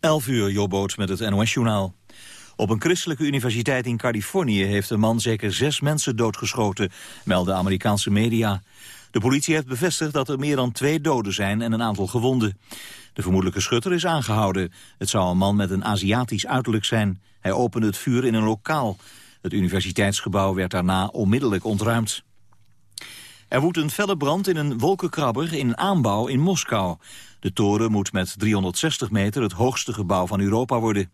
11 uur, Jobboot met het NOS-journaal. Op een christelijke universiteit in Californië heeft een man zeker zes mensen doodgeschoten, melden Amerikaanse media. De politie heeft bevestigd dat er meer dan twee doden zijn en een aantal gewonden. De vermoedelijke schutter is aangehouden. Het zou een man met een Aziatisch uiterlijk zijn. Hij opende het vuur in een lokaal. Het universiteitsgebouw werd daarna onmiddellijk ontruimd. Er woedt een felle brand in een wolkenkrabber in aanbouw in Moskou. De toren moet met 360 meter het hoogste gebouw van Europa worden.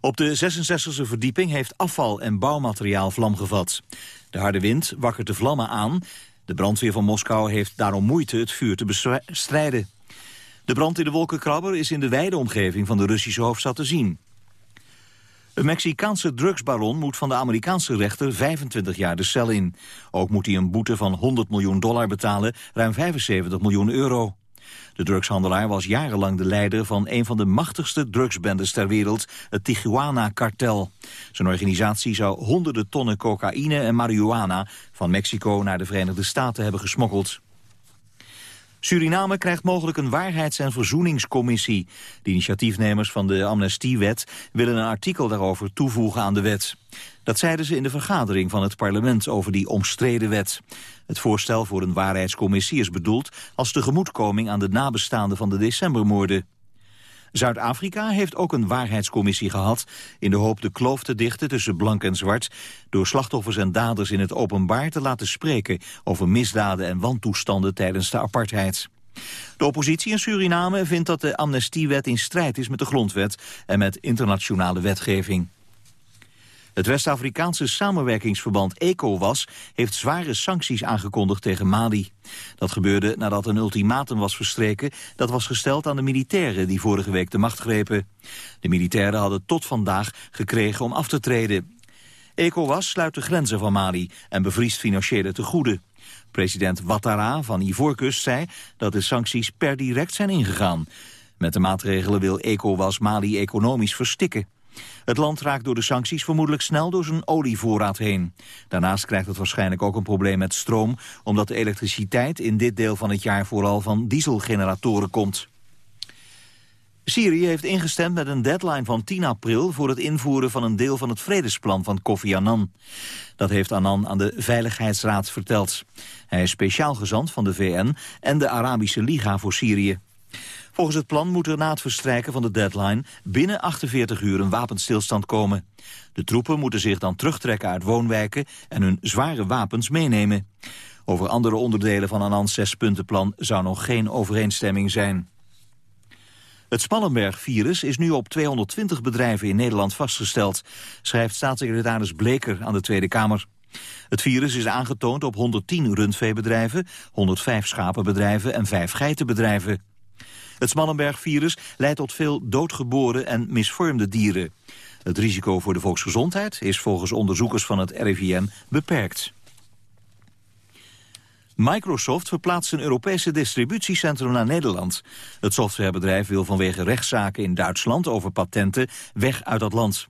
Op de 66e verdieping heeft afval en bouwmateriaal vlam gevat. De harde wind wakkert de vlammen aan. De brandweer van Moskou heeft daarom moeite het vuur te bestrijden. De brand in de wolkenkrabber is in de wijde omgeving van de Russische hoofdstad te zien. Een Mexicaanse drugsbaron moet van de Amerikaanse rechter 25 jaar de cel in. Ook moet hij een boete van 100 miljoen dollar betalen, ruim 75 miljoen euro. De drugshandelaar was jarenlang de leider van een van de machtigste drugsbendes ter wereld, het Tijuana-kartel. Zijn organisatie zou honderden tonnen cocaïne en marihuana van Mexico naar de Verenigde Staten hebben gesmokkeld. Suriname krijgt mogelijk een waarheids- en verzoeningscommissie. De initiatiefnemers van de amnestiewet willen een artikel daarover toevoegen aan de wet. Dat zeiden ze in de vergadering van het parlement over die omstreden wet. Het voorstel voor een waarheidscommissie is bedoeld als tegemoetkoming aan de nabestaanden van de decembermoorden. Zuid-Afrika heeft ook een waarheidscommissie gehad... in de hoop de kloof te dichten tussen blank en zwart... door slachtoffers en daders in het openbaar te laten spreken... over misdaden en wantoestanden tijdens de apartheid. De oppositie in Suriname vindt dat de amnestiewet in strijd is met de grondwet... en met internationale wetgeving. Het West-Afrikaanse samenwerkingsverband ECOWAS heeft zware sancties aangekondigd tegen Mali. Dat gebeurde nadat een ultimatum was verstreken dat was gesteld aan de militairen die vorige week de macht grepen. De militairen hadden tot vandaag gekregen om af te treden. ECOWAS sluit de grenzen van Mali en bevriest financiële tegoeden. President Ouattara van Ivoorkust zei dat de sancties per direct zijn ingegaan. Met de maatregelen wil ECOWAS Mali economisch verstikken. Het land raakt door de sancties vermoedelijk snel door zijn olievoorraad heen. Daarnaast krijgt het waarschijnlijk ook een probleem met stroom... omdat de elektriciteit in dit deel van het jaar vooral van dieselgeneratoren komt. Syrië heeft ingestemd met een deadline van 10 april... voor het invoeren van een deel van het vredesplan van Kofi Annan. Dat heeft Annan aan de Veiligheidsraad verteld. Hij is speciaal gezant van de VN en de Arabische Liga voor Syrië. Volgens het plan moet er na het verstrijken van de deadline binnen 48 uur een wapenstilstand komen. De troepen moeten zich dan terugtrekken uit woonwijken en hun zware wapens meenemen. Over andere onderdelen van Anans zespuntenplan zou nog geen overeenstemming zijn. Het Spallenberg-virus is nu op 220 bedrijven in Nederland vastgesteld, schrijft staatssecretaris Bleker aan de Tweede Kamer. Het virus is aangetoond op 110 rundveebedrijven, 105 schapenbedrijven en 5 geitenbedrijven. Het Smallenberg-virus leidt tot veel doodgeboren en misvormde dieren. Het risico voor de volksgezondheid is volgens onderzoekers van het RIVM beperkt. Microsoft verplaatst een Europese distributiecentrum naar Nederland. Het softwarebedrijf wil vanwege rechtszaken in Duitsland over patenten weg uit dat land.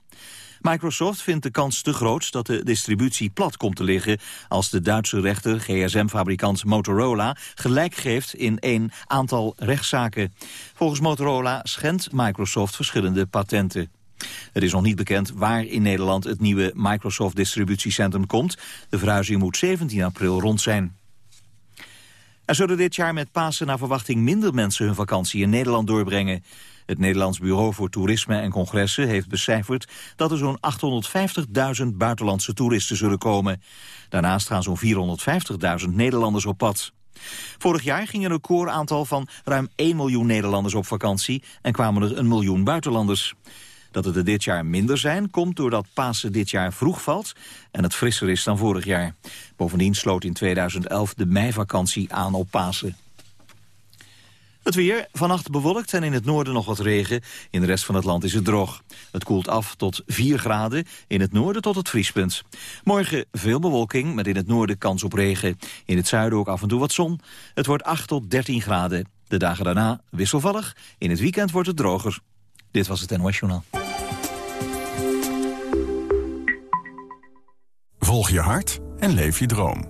Microsoft vindt de kans te groot dat de distributie plat komt te liggen... als de Duitse rechter gsm-fabrikant Motorola gelijk geeft in een aantal rechtszaken. Volgens Motorola schendt Microsoft verschillende patenten. Het is nog niet bekend waar in Nederland het nieuwe Microsoft distributiecentrum komt. De verhuizing moet 17 april rond zijn. Er zullen dit jaar met Pasen naar verwachting minder mensen hun vakantie in Nederland doorbrengen. Het Nederlands Bureau voor Toerisme en Congressen heeft becijferd dat er zo'n 850.000 buitenlandse toeristen zullen komen. Daarnaast gaan zo'n 450.000 Nederlanders op pad. Vorig jaar ging een recordaantal van ruim 1 miljoen Nederlanders op vakantie en kwamen er een miljoen buitenlanders. Dat het er dit jaar minder zijn, komt doordat Pasen dit jaar vroeg valt en het frisser is dan vorig jaar. Bovendien sloot in 2011 de meivakantie aan op Pasen. Het weer, vannacht bewolkt en in het noorden nog wat regen. In de rest van het land is het droog. Het koelt af tot 4 graden, in het noorden tot het vriespunt. Morgen veel bewolking, met in het noorden kans op regen. In het zuiden ook af en toe wat zon. Het wordt 8 tot 13 graden. De dagen daarna wisselvallig. In het weekend wordt het droger. Dit was het NOS Journaal. Volg je hart en leef je droom.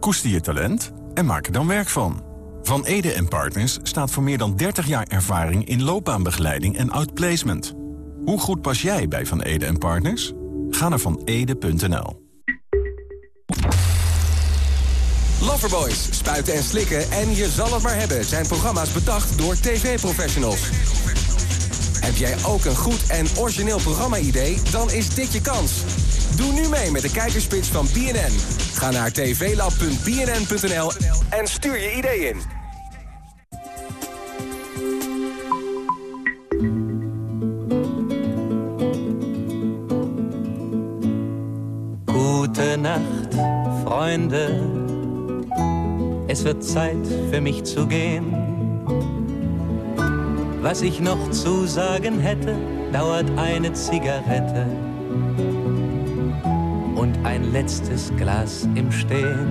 Koester je talent en maak er dan werk van. Van Ede en Partners staat voor meer dan 30 jaar ervaring in loopbaanbegeleiding en outplacement. Hoe goed pas jij bij Van Ede en Partners? Ga naar vanede.nl. Loverboys, spuiten en slikken en je zal het maar hebben... zijn programma's bedacht door tv-professionals. Heb jij ook een goed en origineel programma-idee? Dan is dit je kans. Doe nu mee met de kijkerspits van BNN. Ga naar tvlab.bnn.nl en stuur je idee in. Gute Nacht, Freunde. Es wird Zeit für mich zu gehen. Was ich noch zu sagen hätte, dauert eine Zigarette und ein letztes Glas im Stehen.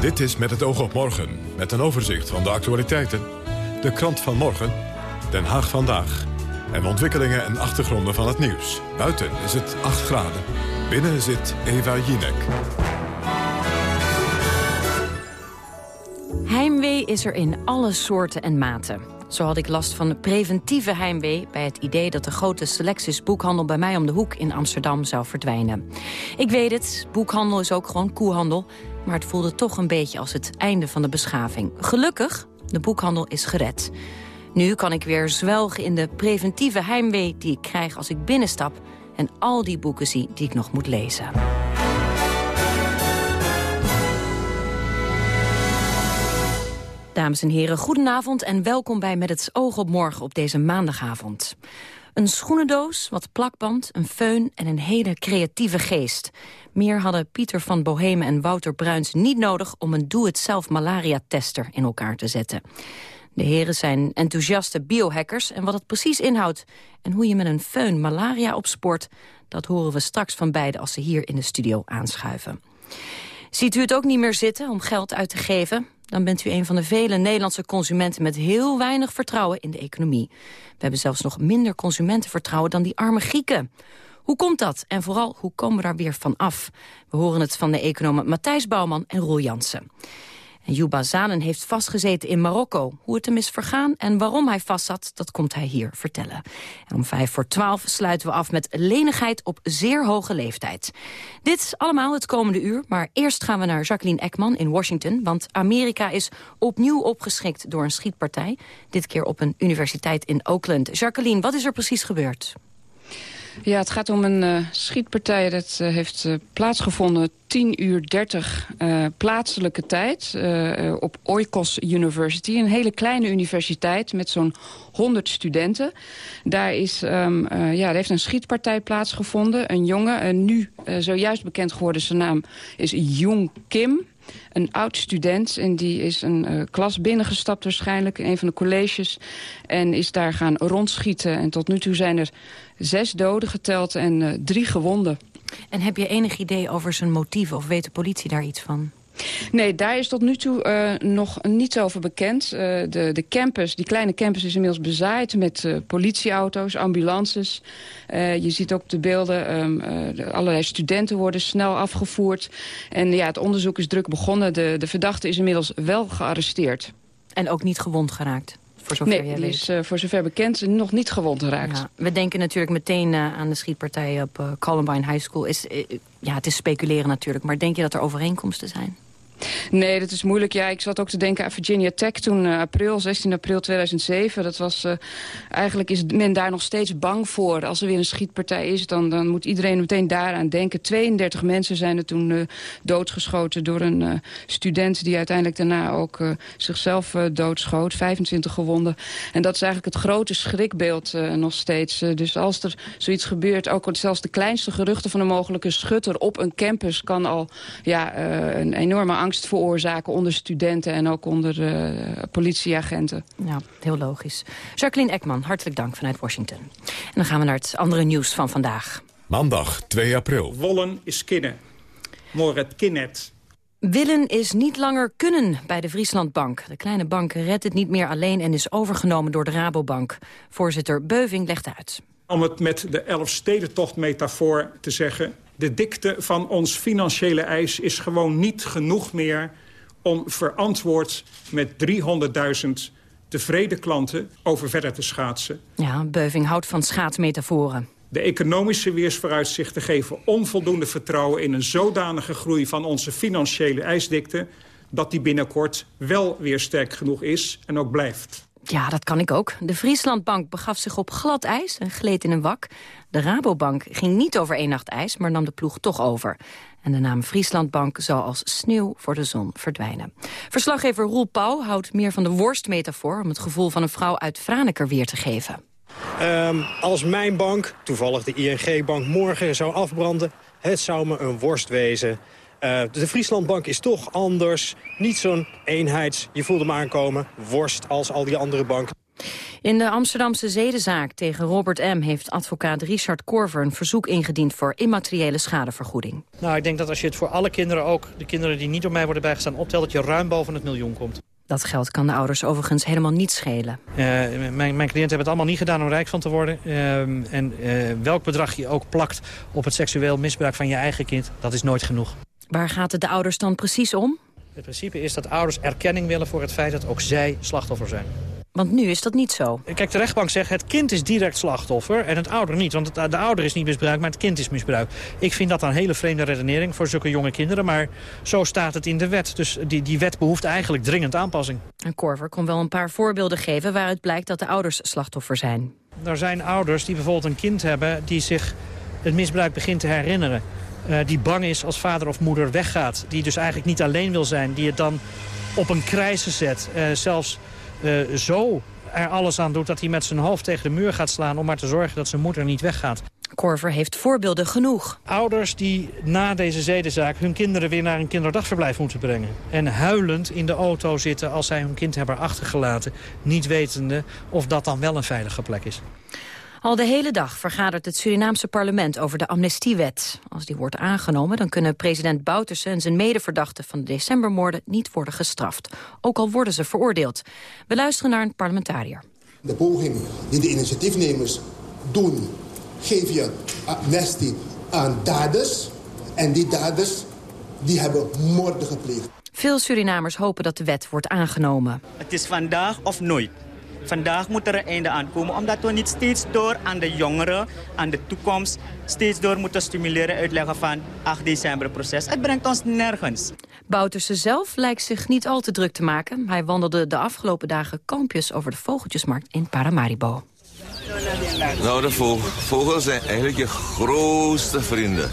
Dit is Met het oog op morgen, met een overzicht van de actualiteiten. De krant van morgen, Den Haag vandaag. En ontwikkelingen en achtergronden van het nieuws. Buiten is het 8 graden. Binnen zit Eva Jinek. Heimwee is er in alle soorten en maten. Zo had ik last van preventieve heimwee bij het idee dat de grote Selectis boekhandel bij mij om de hoek in Amsterdam zou verdwijnen. Ik weet het, boekhandel is ook gewoon koehandel, maar het voelde toch een beetje als het einde van de beschaving. Gelukkig, de boekhandel is gered. Nu kan ik weer zwelgen in de preventieve heimwee die ik krijg als ik binnenstap en al die boeken zie die ik nog moet lezen. Dames en heren, goedenavond en welkom bij Met het oog op morgen op deze maandagavond. Een schoenendoos, wat plakband, een föhn en een hele creatieve geest. Meer hadden Pieter van Bohemen en Wouter Bruins niet nodig... om een doe-het-zelf malaria-tester in elkaar te zetten. De heren zijn enthousiaste biohackers en wat het precies inhoudt... en hoe je met een föhn malaria opspoort... dat horen we straks van beiden als ze hier in de studio aanschuiven. Ziet u het ook niet meer zitten om geld uit te geven? Dan bent u een van de vele Nederlandse consumenten met heel weinig vertrouwen in de economie. We hebben zelfs nog minder consumentenvertrouwen dan die arme Grieken. Hoe komt dat? En vooral, hoe komen we daar weer van af? We horen het van de economen Matthijs Bouwman en Roel Jansen. En Yuba Zanen heeft vastgezeten in Marokko. Hoe het hem is vergaan en waarom hij vastzat, dat komt hij hier vertellen. En om vijf voor twaalf sluiten we af met lenigheid op zeer hoge leeftijd. Dit is allemaal het komende uur, maar eerst gaan we naar Jacqueline Ekman in Washington. Want Amerika is opnieuw opgeschikt door een schietpartij. Dit keer op een universiteit in Oakland. Jacqueline, wat is er precies gebeurd? Ja, het gaat om een uh, schietpartij. Dat uh, heeft uh, plaatsgevonden 10 uur 30 plaatselijke tijd op Oikos University. Een hele kleine universiteit met zo'n 100 studenten. Daar, is, um, ja, daar heeft een schietpartij plaatsgevonden. Een jongen, nu zojuist bekend geworden, zijn naam is Jung Kim een oud student. En die is een klas binnengestapt waarschijnlijk, een van de colleges. En is daar gaan rondschieten. En tot nu toe zijn er zes doden geteld en uh, drie gewonden. En heb je enig idee over zijn motieven of weet de politie daar iets van? Nee, daar is tot nu toe uh, nog niets over bekend. Uh, de, de campus, die kleine campus is inmiddels bezaaid met uh, politieauto's, ambulances. je ziet ook de beelden, um, de, allerlei studenten worden snel afgevoerd. En ja, het onderzoek is druk begonnen. De, de verdachte is inmiddels wel gearresteerd. En ook niet gewond geraakt? Voor zover nee, die is uh, voor zover bekend nog niet gewond geraakt. Ja, we denken natuurlijk meteen uh, aan de schietpartij op uh, Columbine High School. Is, ja, het is speculeren natuurlijk, maar denk je dat er overeenkomsten zijn? Nee, dat is moeilijk. Ja, ik zat ook te denken aan Virginia Tech toen uh, april, 16 april 2007. Dat was, uh, eigenlijk is men daar nog steeds bang voor. Als er weer een schietpartij is, dan, dan moet iedereen meteen daaraan denken. 32 mensen zijn er toen uh, doodgeschoten door een student... die uiteindelijk daarna ook zichzelf doodschoot. 25 gewonden. En dat is eigenlijk het grote schrikbeeld nog steeds. dus als er zoiets gebeurt, ook zelfs de kleinste geruchten van een mogelijke schutter op een campus... kan al ja, een enorme angst angst veroorzaken onder studenten en ook onder uh, politieagenten. Ja, heel logisch. Jacqueline Ekman, hartelijk dank vanuit Washington. En dan gaan we naar het andere nieuws van vandaag. Maandag 2 april. Wollen is kinnen. Moret kinnet. Willen is niet langer kunnen bij de Frieslandbank. De kleine bank redt het niet meer alleen en is overgenomen door de Rabobank. Voorzitter Beuving legt uit. Om het met de Elfstedentocht-metafoor te zeggen... De dikte van ons financiële eis is gewoon niet genoeg meer... om verantwoord met 300.000 tevreden klanten over verder te schaatsen. Ja, Beuving houdt van schaatsmetaforen. De economische weersvooruitzichten geven onvoldoende vertrouwen... in een zodanige groei van onze financiële ijsdikte... dat die binnenkort wel weer sterk genoeg is en ook blijft. Ja, dat kan ik ook. De Frieslandbank begaf zich op glad ijs en gleed in een wak. De Rabobank ging niet over één nacht ijs, maar nam de ploeg toch over. En de naam Frieslandbank zal als sneeuw voor de zon verdwijnen. Verslaggever Roel Pauw houdt meer van de worstmetafoor... om het gevoel van een vrouw uit Franeker weer te geven. Um, als mijn bank, toevallig de ING-bank, morgen zou afbranden... het zou me een worst wezen. Uh, de Frieslandbank is toch anders. Niet zo'n eenheids, je voelde hem aankomen, worst als al die andere banken. In de Amsterdamse zedenzaak tegen Robert M. heeft advocaat Richard Korver een verzoek ingediend voor immateriële schadevergoeding. Nou, ik denk dat als je het voor alle kinderen, ook de kinderen die niet door mij worden bijgestaan, optelt, dat je ruim boven het miljoen komt. Dat geld kan de ouders overigens helemaal niet schelen. Uh, mijn, mijn cliënten hebben het allemaal niet gedaan om rijk van te worden. Uh, en uh, welk bedrag je ook plakt op het seksueel misbruik van je eigen kind, dat is nooit genoeg. Waar gaat het de ouders dan precies om? Het principe is dat ouders erkenning willen voor het feit dat ook zij slachtoffer zijn. Want nu is dat niet zo. Kijk, de rechtbank zegt het kind is direct slachtoffer en het ouder niet. Want het, de ouder is niet misbruikt, maar het kind is misbruikt. Ik vind dat een hele vreemde redenering voor zulke jonge kinderen. Maar zo staat het in de wet. Dus die, die wet behoeft eigenlijk dringend aanpassing. En Korver kon wel een paar voorbeelden geven waaruit blijkt dat de ouders slachtoffer zijn. Er zijn ouders die bijvoorbeeld een kind hebben die zich het misbruik begint te herinneren. Uh, die bang is als vader of moeder weggaat. Die dus eigenlijk niet alleen wil zijn. Die het dan op een krijzen zet. Uh, zelfs uh, zo er alles aan doet dat hij met zijn hoofd tegen de muur gaat slaan... om maar te zorgen dat zijn moeder niet weggaat. Korver heeft voorbeelden genoeg. Ouders die na deze zedenzaak hun kinderen weer naar een kinderdagverblijf moeten brengen. En huilend in de auto zitten als zij hun kind hebben achtergelaten. Niet wetende of dat dan wel een veilige plek is. Al de hele dag vergadert het Surinaamse parlement over de amnestiewet. Als die wordt aangenomen, dan kunnen president Bouterse en zijn medeverdachten van de decembermoorden niet worden gestraft. Ook al worden ze veroordeeld. We luisteren naar een parlementariër. De poging die de initiatiefnemers doen, geef je amnestie aan daders. En die daders, die hebben moorden gepleegd. Veel Surinamers hopen dat de wet wordt aangenomen. Het is vandaag of nooit. Vandaag moet er een einde aankomen, omdat we niet steeds door aan de jongeren, aan de toekomst, steeds door moeten stimuleren uitleggen van 8 december proces. Het brengt ons nergens. Bouterse zelf lijkt zich niet al te druk te maken. Hij wandelde de afgelopen dagen kampjes over de vogeltjesmarkt in Paramaribo. Nou, de vogels zijn eigenlijk je grootste vrienden.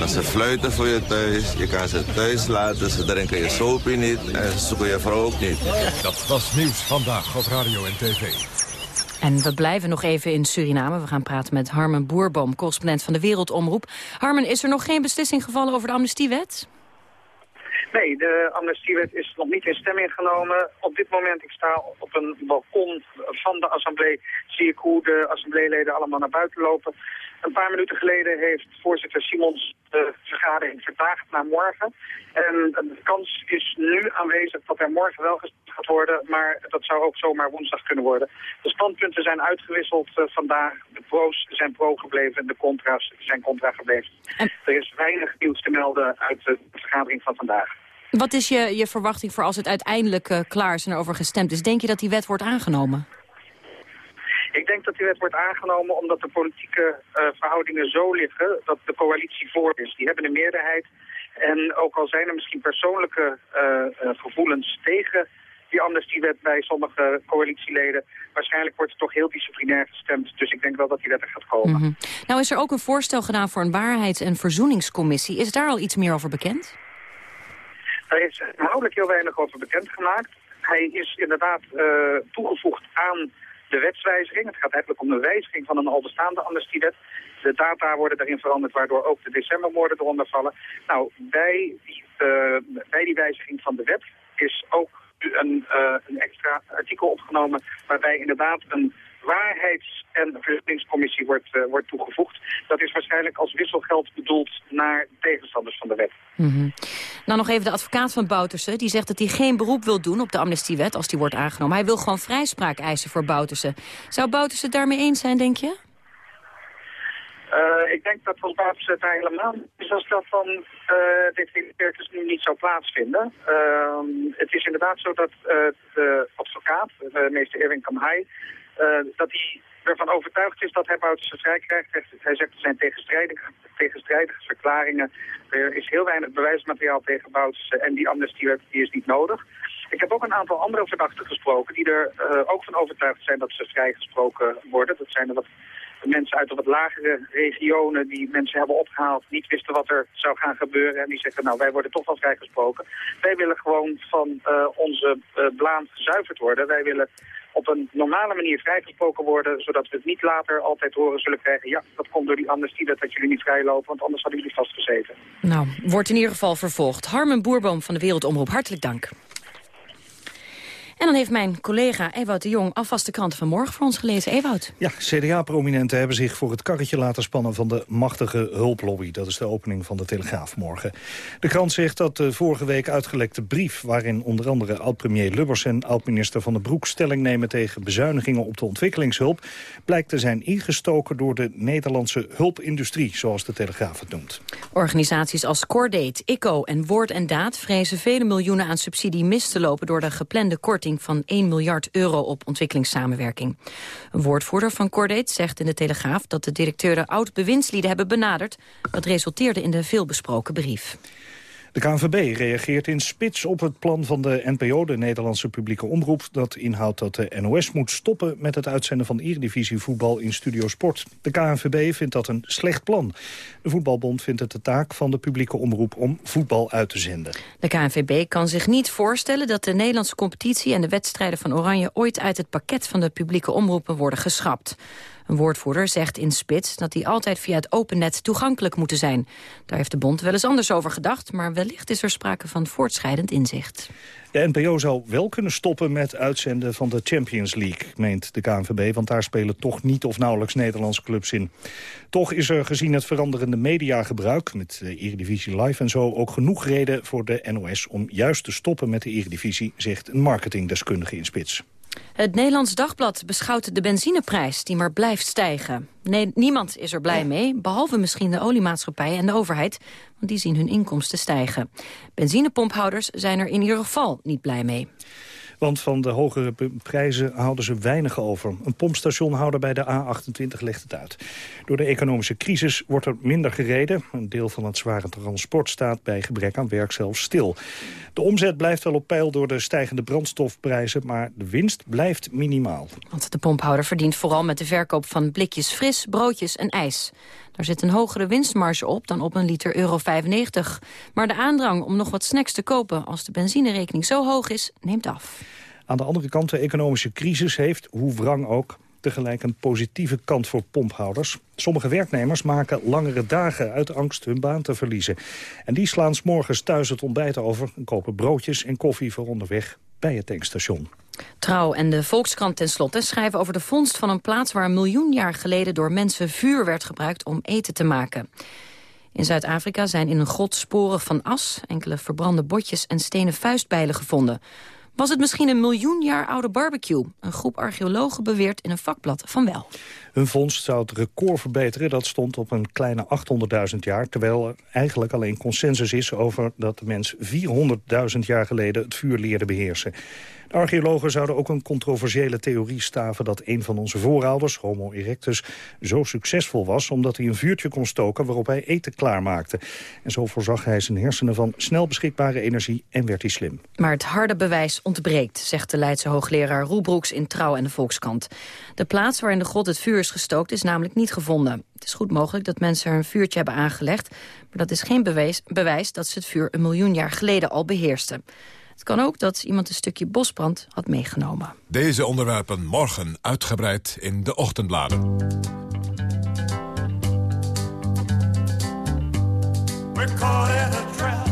Als ze fluiten voor je thuis, je kan ze thuis laten, ze drinken je sopie niet en ze zoeken je vrouw ook niet. Dat was nieuws vandaag op Radio en TV. En we blijven nog even in Suriname. We gaan praten met Harmen Boerboom, correspondent van de Wereldomroep. Harmen, is er nog geen beslissing gevallen over de amnestiewet? Nee, de amnestiewet is nog niet in stemming genomen. Op dit moment, ik sta op een balkon van de assemblee, zie ik hoe de assembleeleden allemaal naar buiten lopen. Een paar minuten geleden heeft voorzitter Simons de vergadering vertaagd naar morgen. En de kans is nu aanwezig dat er morgen wel gestemd gaat worden, maar dat zou ook zomaar woensdag kunnen worden. De standpunten zijn uitgewisseld uh, vandaag. De pro's zijn pro gebleven en de contra's zijn contra gebleven. Er is weinig nieuws te melden uit de vergadering van vandaag. Wat is je, je verwachting voor als het uiteindelijk uh, klaar is en erover gestemd is? Denk je dat die wet wordt aangenomen? Ik denk dat die wet wordt aangenomen omdat de politieke uh, verhoudingen zo liggen dat de coalitie voor is. Die hebben een meerderheid. En ook al zijn er misschien persoonlijke uh, gevoelens tegen die amnestiewet bij sommige coalitieleden. Waarschijnlijk wordt er toch heel disciplinair gestemd. Dus ik denk wel dat die wet er gaat komen. Mm -hmm. Nou is er ook een voorstel gedaan voor een waarheids- en verzoeningscommissie. Is daar al iets meer over bekend? Er is inhoudelijk heel weinig over bekendgemaakt. Hij is inderdaad uh, toegevoegd aan de wetswijziging. Het gaat eigenlijk om de wijziging van een al bestaande amnestiewet. De data worden daarin veranderd, waardoor ook de decembermoorden eronder vallen. Nou, bij die, die wijziging van de wet is ook een, uh, een extra artikel opgenomen... waarbij inderdaad een waarheids- en verzoeningscommissie wordt, uh, wordt toegevoegd. Dat is waarschijnlijk als wisselgeld bedoeld naar tegenstanders van de wet. Mm -hmm. Nou nog even de advocaat van Bouterse. Die zegt dat hij geen beroep wil doen op de amnestiewet als die wordt aangenomen. Hij wil gewoon vrijspraak eisen voor Bouterse. Zou Bouterse het daarmee eens zijn, denk je? Uh, ik denk dat wat Wapenset daar helemaal is als dat van uh, dit circus nu niet zou plaatsvinden. Uh, het is inderdaad zo dat de advocaat, de meester Erwin Kamhai, dat hij ervan overtuigd is dat hij Bouterse vrij krijgt. Hij zegt er zijn tegenstrijdige, tegenstrijdige verklaringen. Er is heel weinig bewijsmateriaal tegen Bouterse en die amnestie die is niet nodig. Ik heb ook een aantal andere verdachten gesproken die er uh, ook van overtuigd zijn dat ze vrijgesproken worden. Dat zijn er wat mensen uit de wat lagere regionen die mensen hebben opgehaald, niet wisten wat er zou gaan gebeuren. En die zeggen, nou wij worden toch wel vrijgesproken. Wij willen gewoon van onze uh, blaam gezuiverd worden. Wij willen op een normale manier vrijgesproken worden, zodat we het niet later altijd horen zullen krijgen. Ja, dat komt door die amnestie dat, jullie niet vrijlopen, want anders hadden jullie vastgezeten. Nou, wordt in ieder geval vervolgd. Harmen Boerboom van de Wereldomroep, hartelijk dank. En dan heeft mijn collega Ewout de Jong alvast de kranten van morgen voor ons gelezen. Ewout. Ja, CDA-prominenten hebben zich voor het karretje laten spannen van de machtige hulplobby. Dat is de opening van de Telegraaf morgen. De krant zegt dat de vorige week uitgelekte brief... waarin onder andere oud-premier Lubbers en oud-minister Van den Broek... stelling nemen tegen bezuinigingen op de ontwikkelingshulp... blijkt te zijn ingestoken door de Nederlandse hulpindustrie, zoals de Telegraaf het noemt. Organisaties als Cordate, ICO en Woord en Daad... vrezen vele miljoenen aan subsidie mis te lopen door de geplande korting van 1 miljard euro op ontwikkelingssamenwerking. Een woordvoerder van Cordate zegt in de Telegraaf dat de directeuren oud-bewindslieden hebben benaderd. Dat resulteerde in de veelbesproken brief. De KNVB reageert in spits op het plan van de NPO, de Nederlandse publieke omroep. Dat inhoudt dat de NOS moet stoppen met het uitzenden van Eredivisie voetbal in Studio Sport. De KNVB vindt dat een slecht plan. De Voetbalbond vindt het de taak van de publieke omroep om voetbal uit te zenden. De KNVB kan zich niet voorstellen dat de Nederlandse competitie en de wedstrijden van Oranje ooit uit het pakket van de publieke omroepen worden geschrapt. Een woordvoerder zegt in Spits dat die altijd via het open net toegankelijk moeten zijn. Daar heeft de bond wel eens anders over gedacht, maar wellicht is er sprake van voortschrijdend inzicht. De NPO zou wel kunnen stoppen met uitzenden van de Champions League, meent de KNVB, want daar spelen toch niet of nauwelijks Nederlandse clubs in. Toch is er gezien het veranderende mediagebruik, met de Eredivisie Live en zo, ook genoeg reden voor de NOS om juist te stoppen met de Eredivisie, zegt een marketingdeskundige in Spits. Het Nederlands Dagblad beschouwt de benzineprijs die maar blijft stijgen. Nee, niemand is er blij mee, behalve misschien de oliemaatschappij en de overheid, want die zien hun inkomsten stijgen. Benzinepomphouders zijn er in ieder geval niet blij mee. Want van de hogere prijzen houden ze weinig over. Een pompstationhouder bij de A28 legt het uit. Door de economische crisis wordt er minder gereden. Een deel van het zware transport staat bij gebrek aan werk zelfs stil. De omzet blijft wel op peil door de stijgende brandstofprijzen... maar de winst blijft minimaal. Want de pomphouder verdient vooral met de verkoop van blikjes fris, broodjes en ijs. Daar zit een hogere winstmarge op dan op een liter euro 95. Maar de aandrang om nog wat snacks te kopen als de benzinerekening zo hoog is, neemt af. Aan de andere kant, de economische crisis heeft, hoe wrang ook tegelijk een positieve kant voor pomphouders. Sommige werknemers maken langere dagen uit angst hun baan te verliezen. En die slaan s morgens thuis het ontbijt over... en kopen broodjes en koffie voor onderweg bij het tankstation. Trouw en de Volkskrant tenslotte schrijven over de vondst van een plaats... waar een miljoen jaar geleden door mensen vuur werd gebruikt om eten te maken. In Zuid-Afrika zijn in een grot sporen van as, enkele verbrande botjes en stenen vuistbijlen gevonden. Was het misschien een miljoen jaar oude barbecue? Een groep archeologen beweert in een vakblad van wel. Hun vondst zou het record verbeteren. Dat stond op een kleine 800.000 jaar. Terwijl er eigenlijk alleen consensus is over dat de mens 400.000 jaar geleden het vuur leerde beheersen. De archeologen zouden ook een controversiële theorie staven... dat een van onze voorouders, Homo erectus, zo succesvol was... omdat hij een vuurtje kon stoken waarop hij eten klaarmaakte. En zo voorzag hij zijn hersenen van snel beschikbare energie en werd hij slim. Maar het harde bewijs ontbreekt, zegt de Leidse hoogleraar Roelbroeks in Trouw en de Volkskant. De plaats waarin de god het vuur is gestookt is namelijk niet gevonden. Het is goed mogelijk dat mensen er een vuurtje hebben aangelegd... maar dat is geen bewijs, bewijs dat ze het vuur een miljoen jaar geleden al beheersten. Het kan ook dat iemand een stukje bosbrand had meegenomen. Deze onderwerpen morgen uitgebreid in de ochtendbladen. Trap.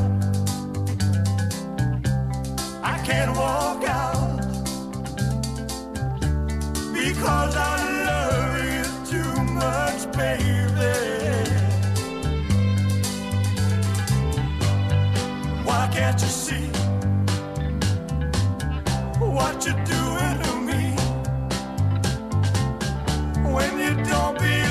I can't walk out because I love you too much, baby. Why can't you see? What you're doing to me. When you don't believe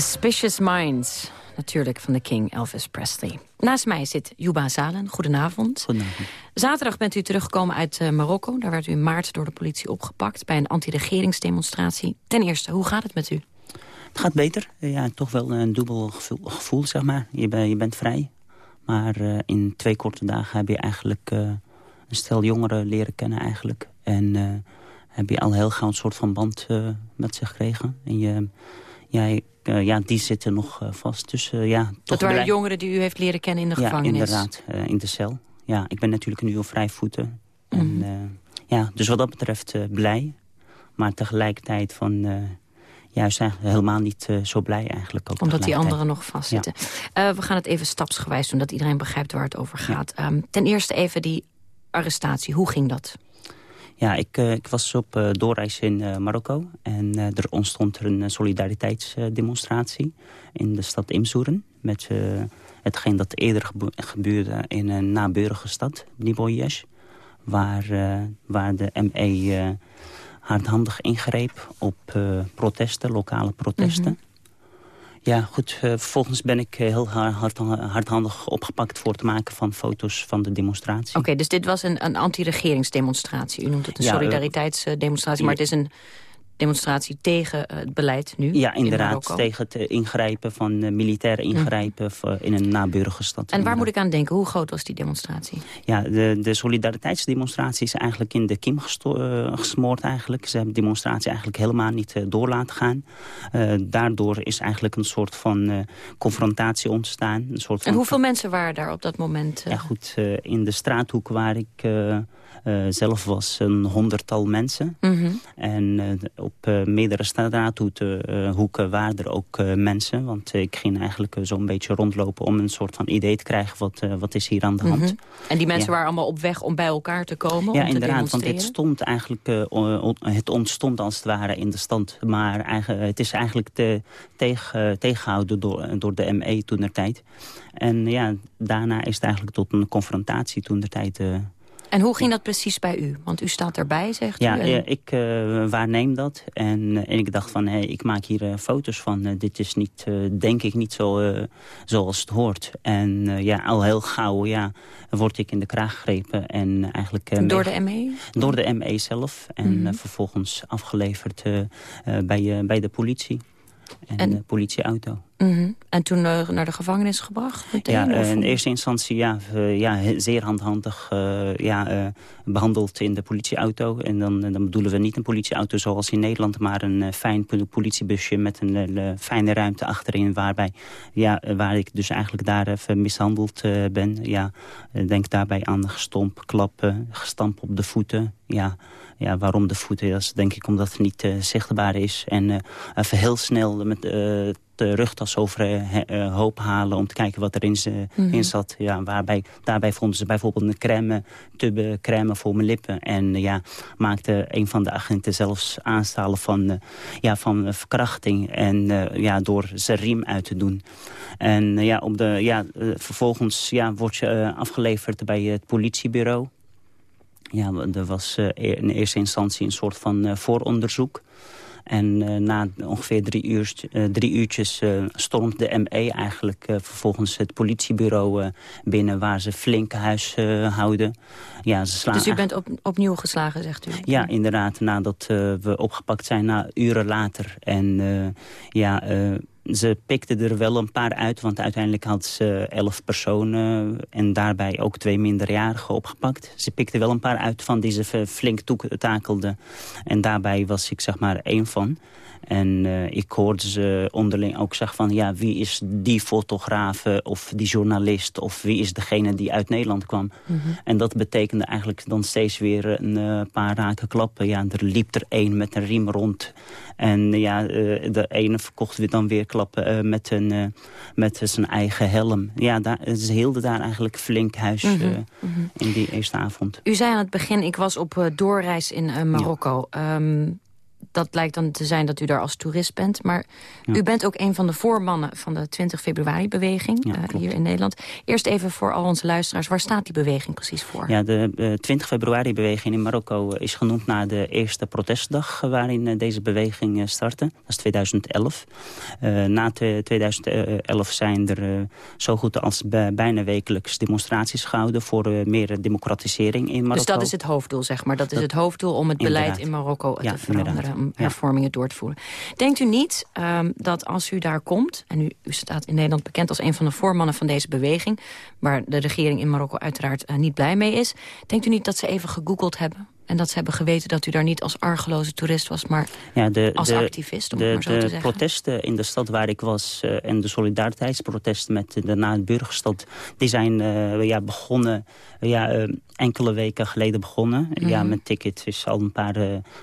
Suspicious Minds, natuurlijk van de King Elvis Presley. Naast mij zit Yuba Zalen. Goedenavond. Goedenavond. Zaterdag bent u teruggekomen uit eh, Marokko. Daar werd u in maart door de politie opgepakt... bij een anti-regeringsdemonstratie. Ten eerste, hoe gaat het met u? Het gaat beter. Ja, toch wel een dubbel gevoel, gevoel, zeg maar. Je, ben- je bent vrij. Maar eh, in twee korte dagen heb je eigenlijk eh, een stel jongeren leren kennen eigenlijk. En heb je al heel gauw een soort van band met ze gekregen. En je, eh, ja, die zitten nog eh, vast. Dus eh, ja, toch Dat waren blij- jongeren die u heeft leren kennen in de ja, gevangenis. inderdaad. eh, in de cel. Ja, ik ben natuurlijk nu op vrij voeten. Mhm. En, eh, ja, dus wat dat betreft eh, blij. Maar tegelijkertijd van... eh, juist eigenlijk helemaal niet eh, zo blij eigenlijk. Ook Omdat die anderen nog vastzitten. Eh, we gaan het even stapsgewijs doen, dat iedereen begrijpt waar het over gaat. Ehm, ten eerste even die arrestatie. Hoe ging dat? Ja, ik, eh, ik was op eh, doorreis in eh, Marokko. En er ontstond er een solidariteitsdemonstratie in de stad Imzoeren. Met hetgeen dat eerder gebe- gebeurde in een naburige stad, Niboyesh. Waar, waar de ME hardhandig ingreep op protesten, lokale protesten. Mhm. Ja, goed. eh, vervolgens ben ik eh, heel hard, hard- hardhandig opgepakt voor het maken van foto's van de demonstratie. Oké, dus dit was een, een anti-regeringsdemonstratie. U noemt het een Ja, eh, solidariteitsdemonstratie, maar het is een demonstratie tegen eh, het beleid nu Ja, in inderdaad. Tegen het eh, ingrijpen van uh, militaire ingrijpen voor- in een naburige stad. En waar moet ik aan denken? Hoe groot was die demonstratie? Ja, de, de solidariteitsdemonstratie is eigenlijk in de gesto- eh, gesmoord eigenlijk. Ze hebben de demonstratie eigenlijk helemaal niet eh, door laten gaan. Eh, daardoor is eigenlijk een soort van eh, confrontatie ontstaan. Een soort van En hoeveel mensen waren daar op dat moment? eh? Ja goed, eh, in de straathoek waar ik eh, eh, zelf was een honderdtal mensen. Mhm. En eh, op eh, meerdere straathoeken eh, hoeken waren er ook eh, mensen. Want eh, ik ging eigenlijk eh, zo'n beetje rondlopen om een soort van idee te krijgen... wat, eh, wat is hier aan de hand. Mhm. En die mensen Ja. waren allemaal op weg om bij elkaar te komen? Ja, om inderdaad, want het stond eigenlijk, eh, het ontstond als het ware in de stand. Maar eigen- het is eigenlijk te, tegen, tegengehouden door, door de ME toen der tijd. En ja, daarna is het eigenlijk tot een confrontatie toen der tijd eh, En hoe ging dat precies bij u? Want u staat erbij, zegt ja, u. Ja, ik uh, waarneem dat. En, uh, en, ik dacht van, hey, ik maak hier uh, foto's van. dit is niet, denk ik, niet zo zoals het hoort. En ja, al heel gauw ja, word ik in de kraag gegrepen. En eigenlijk, door de ME? Door de ME zelf. En Mhm. vervolgens afgeleverd bij, bij de politie. En, en de politieauto. Mm -hmm. En toen uh, naar de gevangenis gebracht? Meteen, ja, uh, in eerste instantie ja, uh, ja, zeer handhandig ja, behandeld in de politieauto. En dan, dan bedoelen we niet een politieauto zoals in Nederland... maar een fijn politiebusje met een fijne ruimte achterin... Waarbij, ja, waar ik dus eigenlijk daar even mishandeld ben. Ja, denk daarbij aan gestomp, klappen, gestamp op de voeten. Ja, ja, waarom de voeten? Dat is denk ik omdat het niet zichtbaar is. En even heel snel met de rugtas over hoop halen... om te kijken wat erin mm -hmm. in zat. Ja, waarbij, daarbij vonden ze bijvoorbeeld een crème, tube crème voor mijn lippen. En ja, maakte een van de agenten zelfs aanstalen van, ja, van verkrachting. En ja, door zijn riem uit te doen. En ja, op de, ja, vervolgens ja, word je afgeleverd bij het politiebureau. Ja, er was in eerste instantie een soort van vooronderzoek. En uh, na ongeveer drie, uur, uh, drie uurtjes uh, stormt de ME eigenlijk vervolgens het politiebureau binnen... waar ze flink huis houden. Ja, ze slaan dus u bent op, opnieuw geslagen, zegt u? Ja, inderdaad, nadat we opgepakt zijn, na uren later. En ja ze pikten er wel een paar uit, want uiteindelijk hadden ze elf personen... en daarbij ook twee minderjarigen opgepakt. Ze pikten wel een paar uit van die ze flink toetakelden. En daarbij was ik zeg maar één van. En uh, ik hoorde ze onderling ook zeggen van... ja, wie is die fotograaf of die journalist... of wie is degene die uit Nederland kwam. Mm -hmm. En dat betekende eigenlijk dan steeds weer een uh, paar rake klappen. Ja, er liep er één met een riem rond. En uh, ja, de ene verkocht weer dan weer klappen met, een, met zijn eigen helm. Ja, daar, ze hielden daar eigenlijk flink huis mm -hmm. Mm -hmm. in die eerste avond. U zei aan het begin, ik was op doorreis in Marokko... Ja. Um, dat lijkt dan te zijn dat u daar als toerist bent. Maar ja. u bent ook een van de voormannen van de 20 februari-beweging ja, uh, hier in Nederland. Eerst even voor al onze luisteraars, waar staat die beweging precies voor? Ja, de uh, 20 februari-beweging in Marokko is genoemd naar de eerste protestdag... waarin deze beweging startte. Dat is 2011. na 2011 zijn er zo goed als bijna wekelijks demonstraties gehouden... voor meer democratisering in Marokko. Dus dat is het hoofddoel, zeg maar. Dat is dat, het hoofddoel om het beleid in Marokko te veranderen. Inderdaad hervormingen door te voeren. Denkt u niet um, dat als u daar komt... en u, u, staat in Nederland bekend als een van de voormannen van deze beweging... waar de regering in Marokko uiteraard uh, niet blij mee is... denkt u niet dat ze even gegoogeld hebben? En dat ze hebben geweten dat u daar niet als argeloze toerist was... maar ja, de, als de, activist, om de, het maar zo de te zeggen. protesten in de stad waar ik was... Uh, en de solidariteitsprotesten met de burgerstad... die zijn uh, ja, begonnen ja, uh, enkele weken geleden begonnen. Mm -hmm. Ja, mijn ticket is al een paar,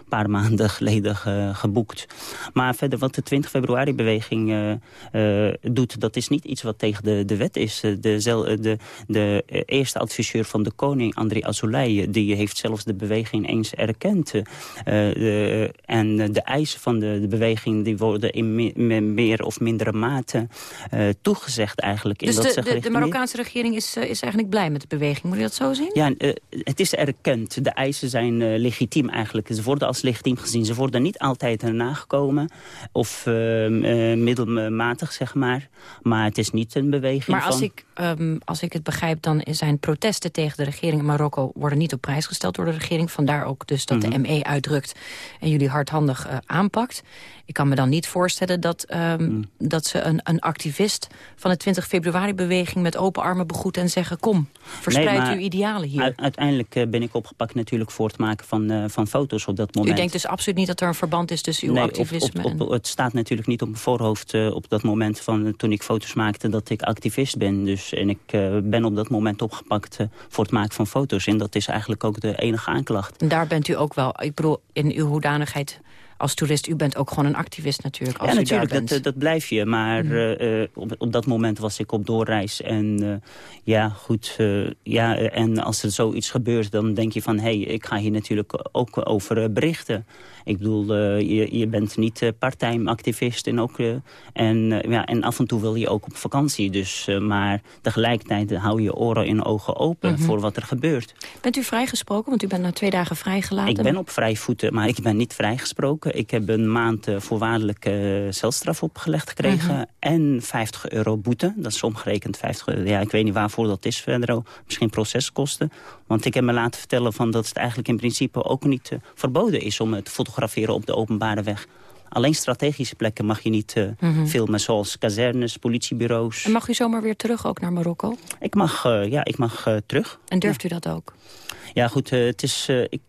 paar maanden geleden ge, geboekt. Maar verder wat de 20 februari-beweging doet... dat is niet iets wat tegen de, de wet is. De, de, de eerste adviseur van de koning, André Azoulay... die heeft zelfs de beweging eens erkend. De, en de eisen van de, de, beweging die worden in me, me, meer of mindere mate toegezegd eigenlijk. Dus in de, dat de, de Marokkaanse regering is, is eigenlijk blij met de beweging, moet je dat zo zien? Ja, het is erkend. De eisen zijn legitiem eigenlijk. Ze worden als legitiem gezien. Ze worden niet altijd erna gekomen of middelmatig, zeg maar. Maar het is niet een beweging Maar als, van... ik, um, als ik het begrijp, dan zijn protesten tegen de regering in Marokko... worden niet op prijs gesteld door de regering. Vandaar ook dus dat mm -hmm. de ME uitdrukt en jullie hardhandig uh, aanpakt. Ik kan me dan niet voorstellen dat, um, mm. dat ze een, een activist... van de 20 februari-beweging met open armen begroeten en zeggen... kom, verspreid nee, uw idealen hier. Uiteindelijk uh, ben ik opgepakt natuurlijk voor het maken van, uh, van foto's op dat moment. U denkt dus absoluut niet dat er een verband is tussen uw nee, activisme op, op, op, Het staat natuurlijk niet op mijn voorhoofd op dat moment van toen ik foto's maakte... dat ik activist ben. Dus, en ik ben op dat moment opgepakt voor het maken van foto's. En dat is eigenlijk ook de enige aanklacht. En daar bent u ook wel, ik bedoel, in uw hoedanigheid als toerist. U bent ook gewoon een activist natuurlijk, als ja, u natuurlijk, daar bent. dat, dat blijf je. Maar Mhm. eh, eh, op, op dat moment was ik op doorreis. En eh, ja, goed. eh, ja, eh, en als er zoiets gebeurt, dan denk je van... hé, hey, ik ga hier natuurlijk ook over eh, berichten. Ik bedoel, eh, je, je bent niet eh, part-time activist. En, ook, eh, en, ja, en af en toe wil je ook op vakantie. Dus, maar tegelijkertijd hou je oren en ogen open Mhm. voor wat er gebeurt. Bent u vrijgesproken? Want u bent na twee dagen vrijgelaten. Ik ben op vrij voeten, maar ik ben niet vrijgesproken. Ik heb een maand voorwaardelijke celstraf opgelegd gekregen. Mhm. En 50 euro boete. Dat is omgerekend 50 euro. Ja, ik weet niet waarvoor dat is verder. ook. Misschien proceskosten. Want ik heb me laten vertellen van dat het eigenlijk in principe ook niet verboden is... om het te fotograferen op de openbare weg. Alleen strategische plekken mag je niet eh, Mhm. filmen, zoals kazernes, politiebureaus. En mag u zomaar weer terug ook naar Marokko? Ik mag, eh, ja, ik mag eh, terug. En durft u dat ook? Ja, goed, het is, ik,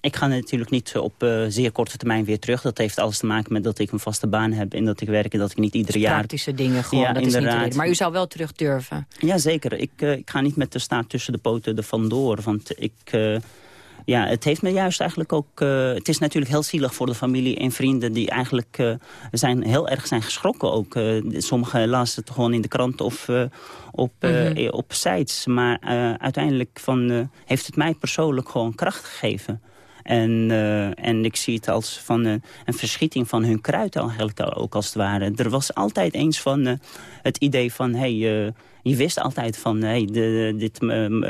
ik ga natuurlijk niet op zeer korte termijn weer terug. Dat heeft alles te maken met dat ik een vaste baan heb en dat ik werk en dat ik niet ieder jaar... Praktische dingen gewoon, Ja, dat is niet inderdaad. Maar u zou wel terug durven? Ja, zeker. Ik, ik ga niet met de staart tussen de poten er vandoor. Want ik, ja, het heeft me juist eigenlijk ook... eh, het is natuurlijk heel zielig voor de familie en vrienden... die eigenlijk eh, zijn, heel erg zijn geschrokken ook. Eh, sommigen lazen het gewoon in de krant of op, Mhm. op sites. Maar uiteindelijk van, heeft het mij persoonlijk gewoon kracht gegeven. En, eh, en ik zie het als van eh, een verschieting van hun kruid eigenlijk ook als het ware. Er was altijd eens van eh, het idee van... Hey, je wist altijd van hey, de, dit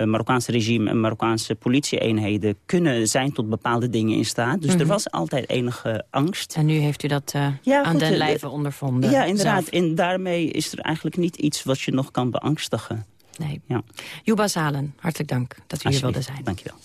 Marokkaanse regime en Marokkaanse politieeenheden... kunnen zijn tot bepaalde dingen in staat. Dus er Mhm. was altijd enige angst. En nu heeft u dat Ja, aan goed, den lijve ondervonden? Ja, inderdaad. zelf? En daarmee is er eigenlijk niet iets wat je nog kan beangstigen. Nee. Ja. Juba Zalen, hartelijk dank dat u hier wilde zijn. Dank je wel.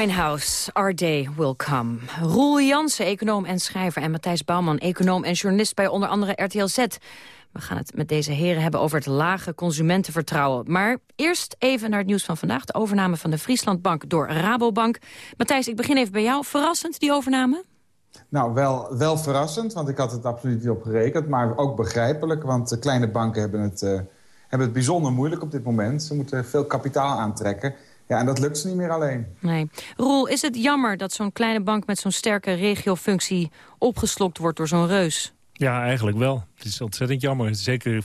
Winehouse, Our Day Will Come. Roel Jansen, econoom en schrijver. En Matthijs Bouwman, econoom en journalist bij onder andere RTL Z. We gaan het met deze heren hebben over het lage consumentenvertrouwen. Maar eerst even naar het nieuws van vandaag. De overname van de Frieslandbank door Rabobank. Matthijs, ik begin even bij jou. Verrassend, die overname? Nou, wel, wel verrassend, want ik had het absoluut niet op gerekend. Maar ook begrijpelijk, want de kleine banken hebben het, eh, hebben het bijzonder moeilijk op dit moment. Ze moeten veel kapitaal aantrekken. Ja, en dat lukt ze niet meer alleen. Nee. Roel, is het jammer dat zo'n kleine bank met zo'n sterke regiofunctie opgeslokt wordt door zo'n reus? Ja, eigenlijk wel. Het is ontzettend jammer. Zeker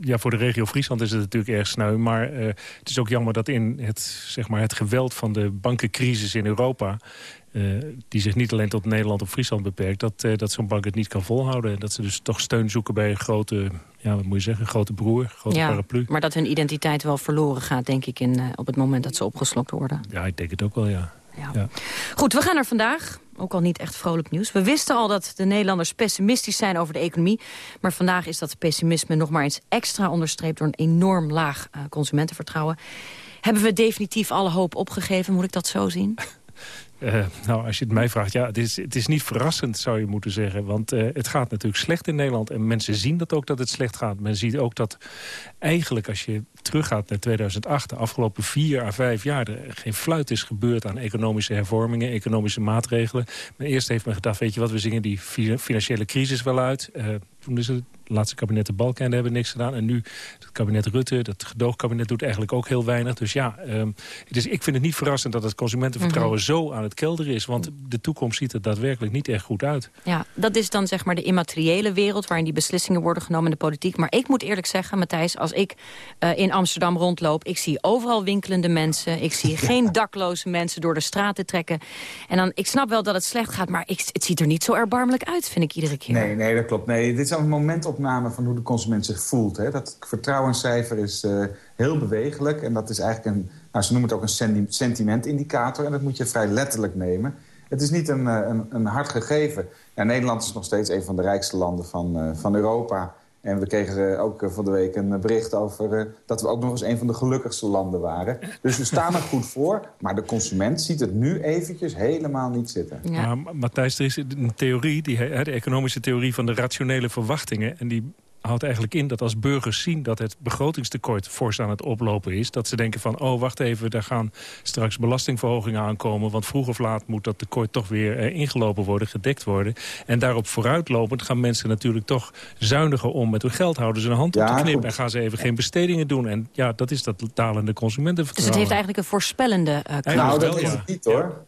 ja, voor de regio Friesland is het natuurlijk erg sneu. Maar eh, het is ook jammer dat in het, zeg maar, het geweld van de bankencrisis in Europa... eh, die zich niet alleen tot Nederland of Friesland beperkt... dat, eh, dat zo'n bank het niet kan volhouden. En dat ze dus toch steun zoeken bij een grote, ja, wat moet je zeggen, grote broer, grote Ja, paraplu. maar dat hun identiteit wel verloren gaat, denk ik, in, eh, op het moment dat ze opgeslokt worden. Ja, ik denk het ook wel, ja. ja. Goed, we gaan er vandaag. Ook al niet echt vrolijk nieuws. We wisten al dat de Nederlanders pessimistisch zijn over de economie. Maar vandaag is dat pessimisme nog maar eens extra onderstreept... door een enorm laag consumentenvertrouwen. Hebben we definitief alle hoop opgegeven? Moet ik dat zo zien? Eh, nou, als je het mij vraagt, ja, het is, het is niet verrassend, zou je moeten zeggen. Want eh, het gaat natuurlijk slecht in Nederland. En mensen zien dat ook, dat het slecht gaat. Men ziet ook dat eigenlijk, als je teruggaat naar 2008... de afgelopen vier à vijf jaar er geen fluit is gebeurd... aan economische hervormingen, economische maatregelen. Maar eerst heeft men gedacht, weet je wat, we zingen die fi- financiële crisis wel uit... Eh, toen is het laatste kabinet de Balkenende hebben niks gedaan. En nu het kabinet Rutte, dat gedoogkabinet doet eigenlijk ook heel weinig. Dus ja, ehm, het is, ik vind het niet verrassend dat het consumentenvertrouwen Mhm. zo aan het kelderen is. Want de toekomst ziet er daadwerkelijk niet echt goed uit. Ja, dat is dan zeg maar de immateriële wereld... waarin die beslissingen worden genomen in de politiek. Maar ik moet eerlijk zeggen, Matthijs, als ik eh, in Amsterdam rondloop... ik zie overal winkelende mensen. Ik zie geen dakloze mensen door de straten trekken. En dan, ik snap wel dat het slecht gaat... maar ik, het ziet er niet zo erbarmelijk uit, vind ik iedere keer. Nee, nee, dat klopt. Nee, dit is een momentopname van hoe de consument zich voelt. Hè. Dat vertrouwenscijfer is eh, heel bewegelijk. En dat is eigenlijk een, nou, ze noemen het ook een senti- sentimentindicator. En dat moet je vrij letterlijk nemen. Het is niet een, eh, een, een hard gegeven. Ja, Nederland is nog steeds een van de rijkste landen van, eh, van Europa. En we kregen eh, ook eh, van de week een eh, bericht over dat we ook nog eens een van de gelukkigste landen waren. Dus we staan er goed voor. Maar de consument ziet het nu eventjes helemaal niet zitten. Maar Ma- Matthijs, er is een theorie, die, de economische theorie van de rationele verwachtingen. En die houdt eigenlijk in dat als burgers zien dat het begrotingstekort fors aan het oplopen is... dat ze denken van, oh, wacht even, daar gaan straks belastingverhogingen aankomen... want vroeg of laat moet dat tekort toch weer eh, ingelopen worden, gedekt worden. En daarop vooruitlopend gaan mensen natuurlijk toch zuiniger om met hun geld. Houden ze een hand op Ja, de knip goed. en gaan ze even geen bestedingen doen. En ja, dat is dat dalende Dus consumentenvertrouwen. het heeft eigenlijk een voorspellende eh kracht. Nou, dat is het niet hoor.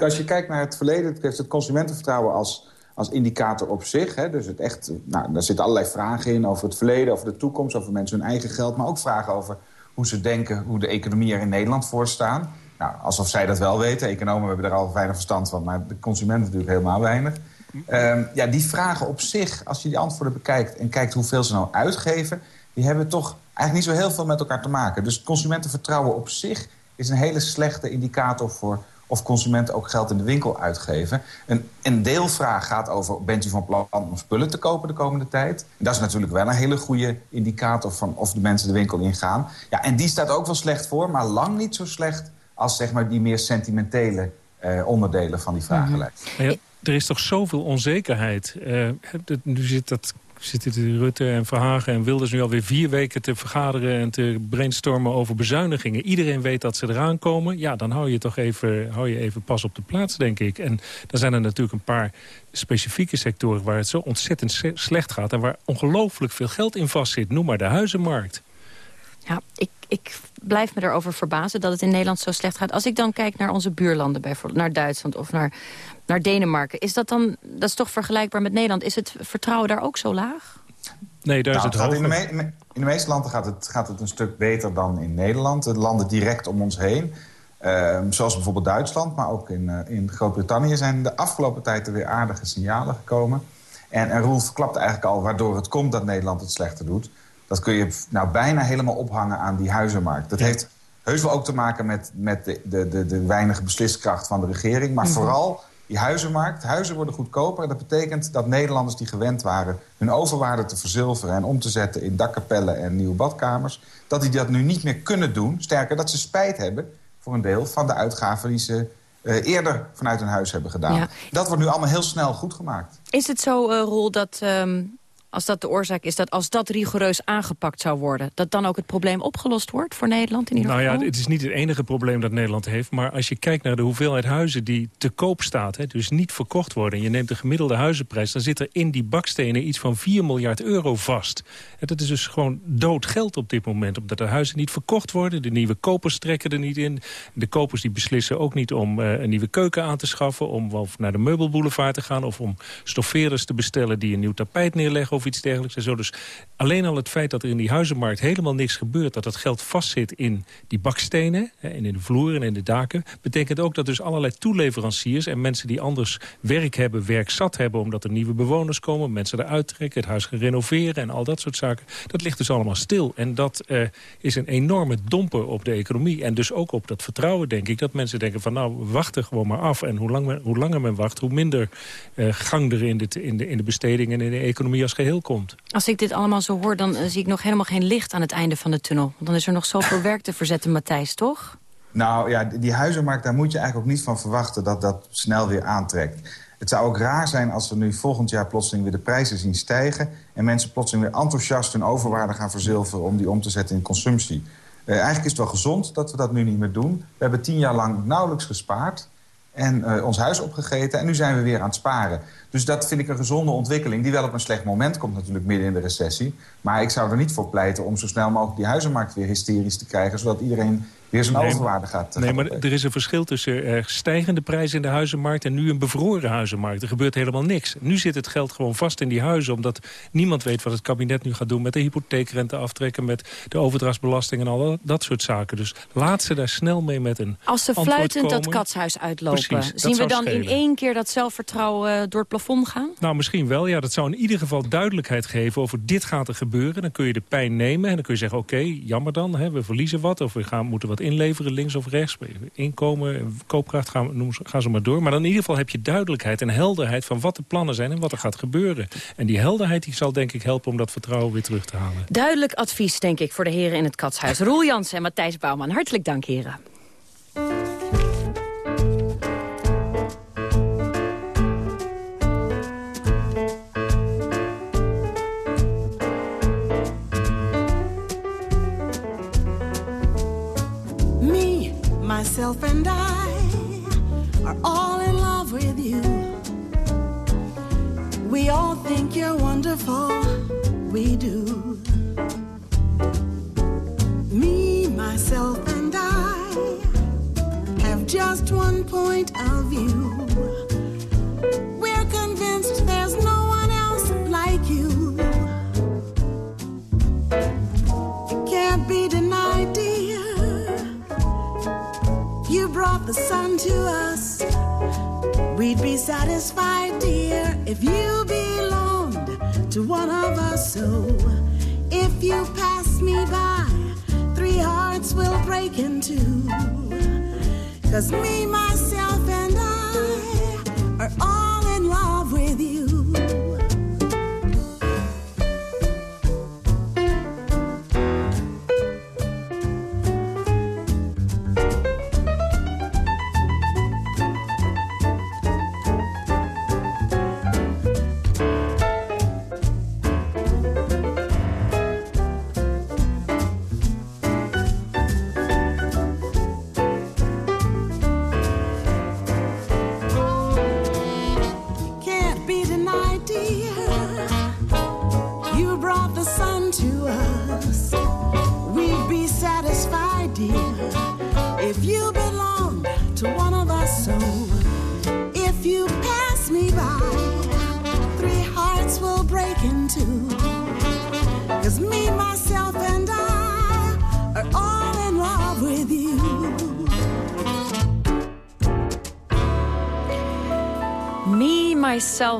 Als je kijkt naar het verleden, heeft het consumentenvertrouwen als, als indicator op zich. Hè, dus het echt, nou, daar zitten allerlei vragen in over het verleden, over de toekomst, over mensen hun eigen geld. Maar ook vragen over hoe ze denken, hoe de economie er in Nederland voor staan. Nou, alsof zij dat wel weten. Economen hebben er al weinig verstand van, maar de consument natuurlijk helemaal weinig. Ehm, ja, die vragen op zich, als je die antwoorden bekijkt en kijkt hoeveel ze nou uitgeven, die hebben toch eigenlijk niet zo heel veel met elkaar te maken. Dus consumentenvertrouwen op zich is een hele slechte indicator voor of consumenten ook geld in de winkel uitgeven. Een, een deelvraag gaat over, bent u van plan om spullen te kopen de komende tijd? Dat is natuurlijk wel een hele goede indicator van of de mensen de winkel ingaan. Ja, en die staat ook wel slecht voor, maar lang niet zo slecht als zeg maar, die meer sentimentele eh, onderdelen van die vragenlijst. Er is toch zoveel onzekerheid. Eh, nu zit dat, zitten de Rutte en Verhagen en Wilders nu alweer vier weken te vergaderen... en te brainstormen over bezuinigingen. Iedereen weet dat ze eraan komen. Ja, dan hou je toch even, hou je even pas op de plaats, denk ik. En dan zijn er natuurlijk een paar specifieke sectoren... waar het zo ontzettend slecht gaat... en waar ongelooflijk veel geld in vastzit. Noem maar de huizenmarkt. Ja, ik, ik blijf me erover verbazen dat het in Nederland zo slecht gaat. Als ik dan kijk naar onze buurlanden, bijvoorbeeld naar Duitsland of naar, naar Denemarken... is dat dan, dat is toch vergelijkbaar met Nederland? Is het vertrouwen daar ook zo laag? Nee, daar Nou, is het gaat in, de in de meeste landen gaat het, gaat het een stuk beter dan in Nederland. De landen direct om ons heen, ehm, zoals bijvoorbeeld Duitsland... maar ook in, eh, in Groot-Brittannië zijn de afgelopen tijd er weer aardige signalen gekomen. En, en Roel verklapt eigenlijk al waardoor het komt dat Nederland het slechter doet. Dat kun je nou bijna helemaal ophangen aan die huizenmarkt. Dat heeft heus wel ook te maken met, met de, de, de, de weinige besliskracht van de regering... maar Mhm. vooral die huizenmarkt. Huizen worden goedkoper. En dat betekent dat Nederlanders die gewend waren hun overwaarde te verzilveren... en om te zetten in dakkapellen en nieuwe badkamers... dat die dat nu niet meer kunnen doen. Sterker, dat ze spijt hebben voor een deel van de uitgaven... die ze eh, eerder vanuit hun huis hebben gedaan. Ja. Dat wordt nu allemaal heel snel goed gemaakt. Is het zo, eh Roel, dat ehm, als dat de oorzaak is, dat als dat rigoureus aangepakt zou worden... dat dan ook het probleem opgelost wordt voor Nederland in ieder Nou geval? ja, het is niet het enige probleem dat Nederland heeft. Maar als je kijkt naar de hoeveelheid huizen die te koop staat... Hè, dus niet verkocht worden... en je neemt de gemiddelde huizenprijs... dan zit er in die bakstenen iets van 4 miljard euro vast. En dat is dus gewoon dood geld op dit moment. Omdat de huizen niet verkocht worden. De nieuwe kopers trekken er niet in. De kopers die beslissen ook niet om eh, een nieuwe keuken aan te schaffen... om of naar de meubelboulevard te gaan... of om stoffeerders te bestellen die een nieuw tapijt neerleggen... of iets dergelijks. Zo. Dus alleen al het feit dat er in die huizenmarkt helemaal niks gebeurt... dat het geld vastzit in die bakstenen hè, en in de vloer en in de daken... betekent ook dat dus allerlei toeleveranciers... en mensen die anders werk hebben, werk zat hebben... omdat er nieuwe bewoners komen, mensen eruit trekken... het huis gaan renoveren en al dat soort zaken. Dat ligt dus allemaal stil. En dat eh, is een enorme domper op de economie. En dus ook op dat vertrouwen, denk ik. Dat mensen denken van nou, we wachten gewoon maar af. En hoe, lang hoe langer men wacht, hoe minder eh, gang er in de, in, de, in de besteding... en in de economie als geheel komt. Als ik dit allemaal zo hoor, dan eh, zie ik nog helemaal geen licht aan het einde van de tunnel. Want dan is er nog zoveel werk te verzetten, Matthijs, toch? Nou ja, die huizenmarkt, daar moet je eigenlijk ook niet van verwachten dat dat snel weer aantrekt. Het zou ook raar zijn als we nu volgend jaar plotseling weer de prijzen zien stijgen... en mensen plotseling weer enthousiast hun overwaarde gaan verzilveren... om die om te zetten in consumptie. Eh, eigenlijk is het wel gezond dat we dat nu niet meer doen. We hebben tien jaar lang nauwelijks gespaard en eh, ons huis opgegeten... en nu zijn we weer aan het sparen. Dus dat vind ik een gezonde ontwikkeling... die wel op een slecht moment komt natuurlijk midden in de recessie. Maar ik zou er niet voor pleiten om zo snel mogelijk die huizenmarkt weer hysterisch te krijgen... zodat iedereen weer zijn Nee, overwaarde gaat... Nee, gaat maar er is een verschil tussen eh, stijgende prijzen in de huizenmarkt... en nu een bevroren huizenmarkt. Er gebeurt helemaal niks. Nu zit het geld gewoon vast in die huizen... omdat niemand weet wat het kabinet nu gaat doen... met de hypotheekrente aftrekken, met de overdrachtsbelasting... en al dat, dat soort zaken. Dus laat ze daar snel mee met een Als ze fluitend dat katshuis uitlopen... Precies, zien we dan in één keer dat zelfvertrouwen eh, door het plafond gaan? Nou, misschien wel. Ja, dat zou in ieder geval duidelijkheid geven over dit gaat er gebeuren. Dan kun je de pijn nemen en dan kun je zeggen... oké, jammer dan, hè, we verliezen wat of we gaan, moeten wat inleveren links of rechts. Inkomen, koopkracht, gaan, gaan ze maar door. Maar dan in ieder geval heb je duidelijkheid en helderheid... van wat de plannen zijn en wat er gaat gebeuren. En die helderheid die zal denk ik helpen om dat vertrouwen weer terug te halen. Duidelijk advies, denk ik, voor de heren in het katshuis. Roel Jansen en Matthijs Bouwman, hartelijk dank, heren. Myself, and I are all in love with you. We all think you're wonderful, we do. Me, myself, and I have just one point of view. We're convinced there's no one else like you. It can't be denied, dear. You brought the sun to us. We'd be satisfied, dear, if you belonged to one of us. So if you pass me by, three hearts will break in two. Cause me, myself,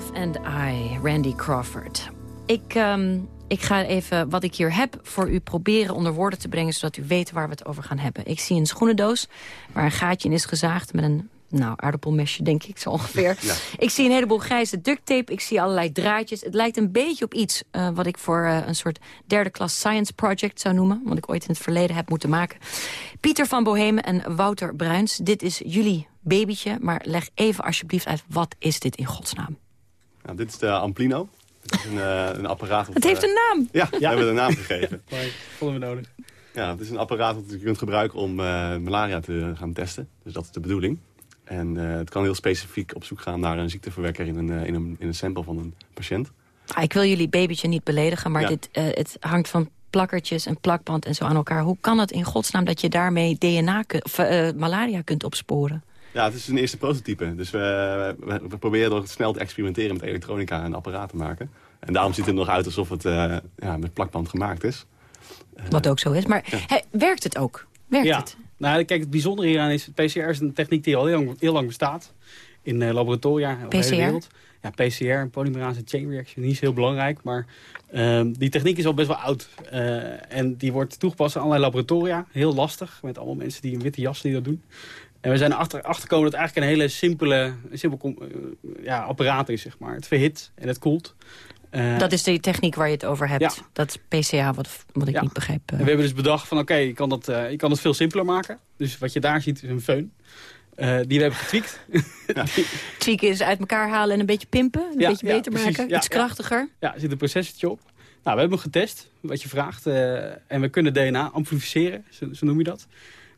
Myself and I, Randy Crawford. Ik, ehm, ik ga even wat ik hier heb voor u proberen onder woorden te brengen... zodat u weet waar we het over gaan hebben. Ik zie een schoenendoos waar een gaatje in is gezaagd... met een nou, aardappelmesje, denk ik, zo ongeveer. Ja. Ik zie een heleboel grijze duct tape. Ik zie allerlei draadjes. Het lijkt een beetje op iets eh, wat ik voor eh, een soort derde klas science project zou noemen. Wat ik ooit in het verleden heb moeten maken. Pieter van Bohemen en Wouter Bruins. Dit is jullie babytje. Maar leg even alsjeblieft uit, wat is dit in godsnaam? Nou, dit is de Amplino. Het is een, eh, een apparaat... Het heeft eh, een naam. Ja, we hebben een naam gegeven. vonden we nodig. Ja, het is een apparaat dat je kunt gebruiken om eh, malaria te gaan testen. Dus dat is de bedoeling. En eh, het kan heel specifiek op zoek gaan naar een ziekteverwekker in een, eh, in een, in een sample van een patiënt. Ah, ik wil jullie babytje niet beledigen, maar Ja. dit, eh, het hangt van plakkertjes en plakband en zo aan elkaar. Hoe kan het in godsnaam dat je daarmee DNA of, eh, malaria kunt opsporen? Ja, het is een eerste prototype. Dus we, we, we proberen door snel te experimenteren met elektronica en apparaat te maken. En daarom ziet het er nog uit alsof het eh, ja, met plakband gemaakt is. Wat ook zo is. Maar werkt het ook? Werkt ja. het? Nou, kijk, het bijzondere hieraan is... PCR is een techniek die al heel lang, heel lang bestaat. In eh, laboratoria over de hele wereld. Ja, PCR, polymerase chain reaction, niet is heel belangrijk. Maar ehm, die techniek is al best wel oud. Eh, en die wordt toegepast in allerlei laboratoria. Heel lastig, met allemaal mensen die in witte jas die dat doen. En we zijn erachter achtergekomen dat het eigenlijk een hele simpele een simpel eh, ja, apparaat is, zeg maar. Het verhit en het koelt. Eh, dat is de techniek waar je het over hebt. Ja. Dat PCA, wat, wat ik Ja. niet begrijp. eh. En we hebben dus bedacht van oké, je, kan dat, eh, je kan het veel simpeler maken. Dus wat je daar ziet is een föhn. Eh, die we hebben getweakt. Tweaken is uit elkaar halen en een beetje pimpen. Een Ja, beetje ja, beter precies. maken. Ja, Iets ja. krachtiger. Ja, er zit een processortje op. Nou, we hebben hem getest, wat je vraagt. eh, en we kunnen DNA amplificeren, zo, zo noem je dat.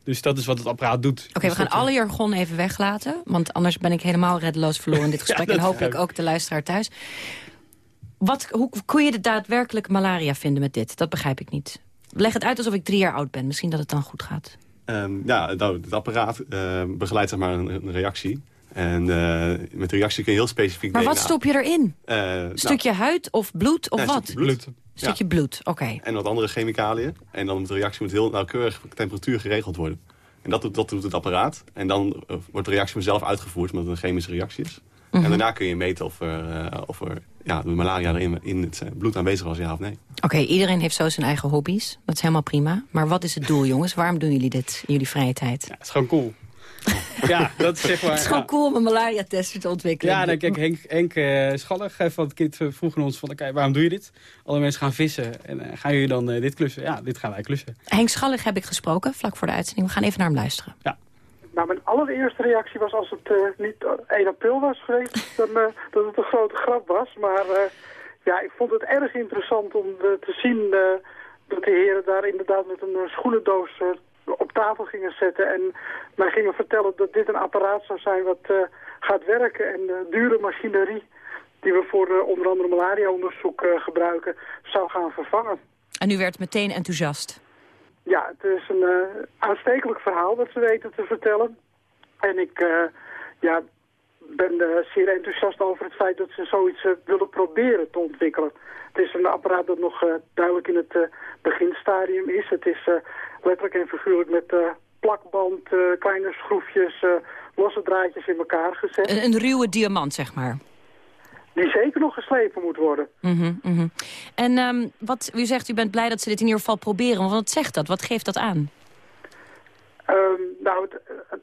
Dus dat is wat het apparaat doet. Oké, we gaan alle jargon even weglaten. Want anders ben ik helemaal reddeloos verloren in dit gesprek. dat en hopelijk ook de luisteraar thuis. Wat, hoe kun je de daadwerkelijk malaria vinden met dit? Dat begrijp ik niet. Leg het uit alsof ik drie jaar oud ben. Misschien dat het dan goed gaat. Ehm, ja, nou, het apparaat eh, begeleidt zeg maar een, een reactie. En eh, met de reactie kun je heel specifiek Maar wat stop je erin? Eh, nou, Een stukje huid of bloed of wat? bloed. Een stukje bloed, oké. En wat andere chemicaliën. En dan de reactie moet heel nauwkeurig temperatuur geregeld worden. En dat doet, dat doet het apparaat. En dan eh, wordt de reactie vanzelf uitgevoerd, omdat het een chemische reactie is. Mhm. En daarna kun je meten of er, eh, of er ja, de malaria erin in het eh, bloed aanwezig was, ja of nee. Oké, iedereen heeft zo zijn eigen hobby's. Dat is helemaal prima. Maar wat is het doel, jongens? Waarom doen jullie dit in jullie vrije tijd? Het is gewoon cool. Ja, dat is zeg maar... het is gewoon ja. cool om een malaria-tester te ontwikkelen. Ja, dan kijk, Henk, Henk eh, Schallig van het kind eh, vroeg ons van... oké, waarom doe je dit? Alle mensen gaan vissen. En eh, gaan jullie dan dit klussen? Ja, dit gaan wij klussen. Henk Schallig heb ik gesproken, vlak voor de uitzending. We gaan even naar hem luisteren. Nou, mijn allereerste reactie was als het eh, niet 1 april was geweest, dan, eh, dat het een grote grap was. Maar eh, ja, ik vond het erg interessant om te zien eh, dat de heren daar inderdaad met een schoenendoos op tafel gingen zetten. En mij gingen vertellen dat dit een apparaat zou zijn wat eh, gaat werken. En de dure machinerie die we voor eh, onder andere malaria-onderzoek eh, gebruiken, zou gaan vervangen. En u werd meteen enthousiast. Ja, het is een aanstekelijk verhaal dat ze weten te vertellen. En ik ja, ben zeer enthousiast over het feit dat ze zoiets willen proberen te ontwikkelen. Het is een apparaat dat nog duidelijk in het beginstadium is. Het is letterlijk en figuurlijk met eh, plakband, eh, kleine schroefjes, eh, losse draadjes in elkaar gezet. Een, een ruwe diamant, zeg maar. Die zeker nog geslepen moet worden. Mhm, mhm. En ehm, wat, u zegt, u bent blij dat ze dit in ieder geval proberen. Maar wat zegt dat? Wat geeft dat aan? Ehm, nou, het,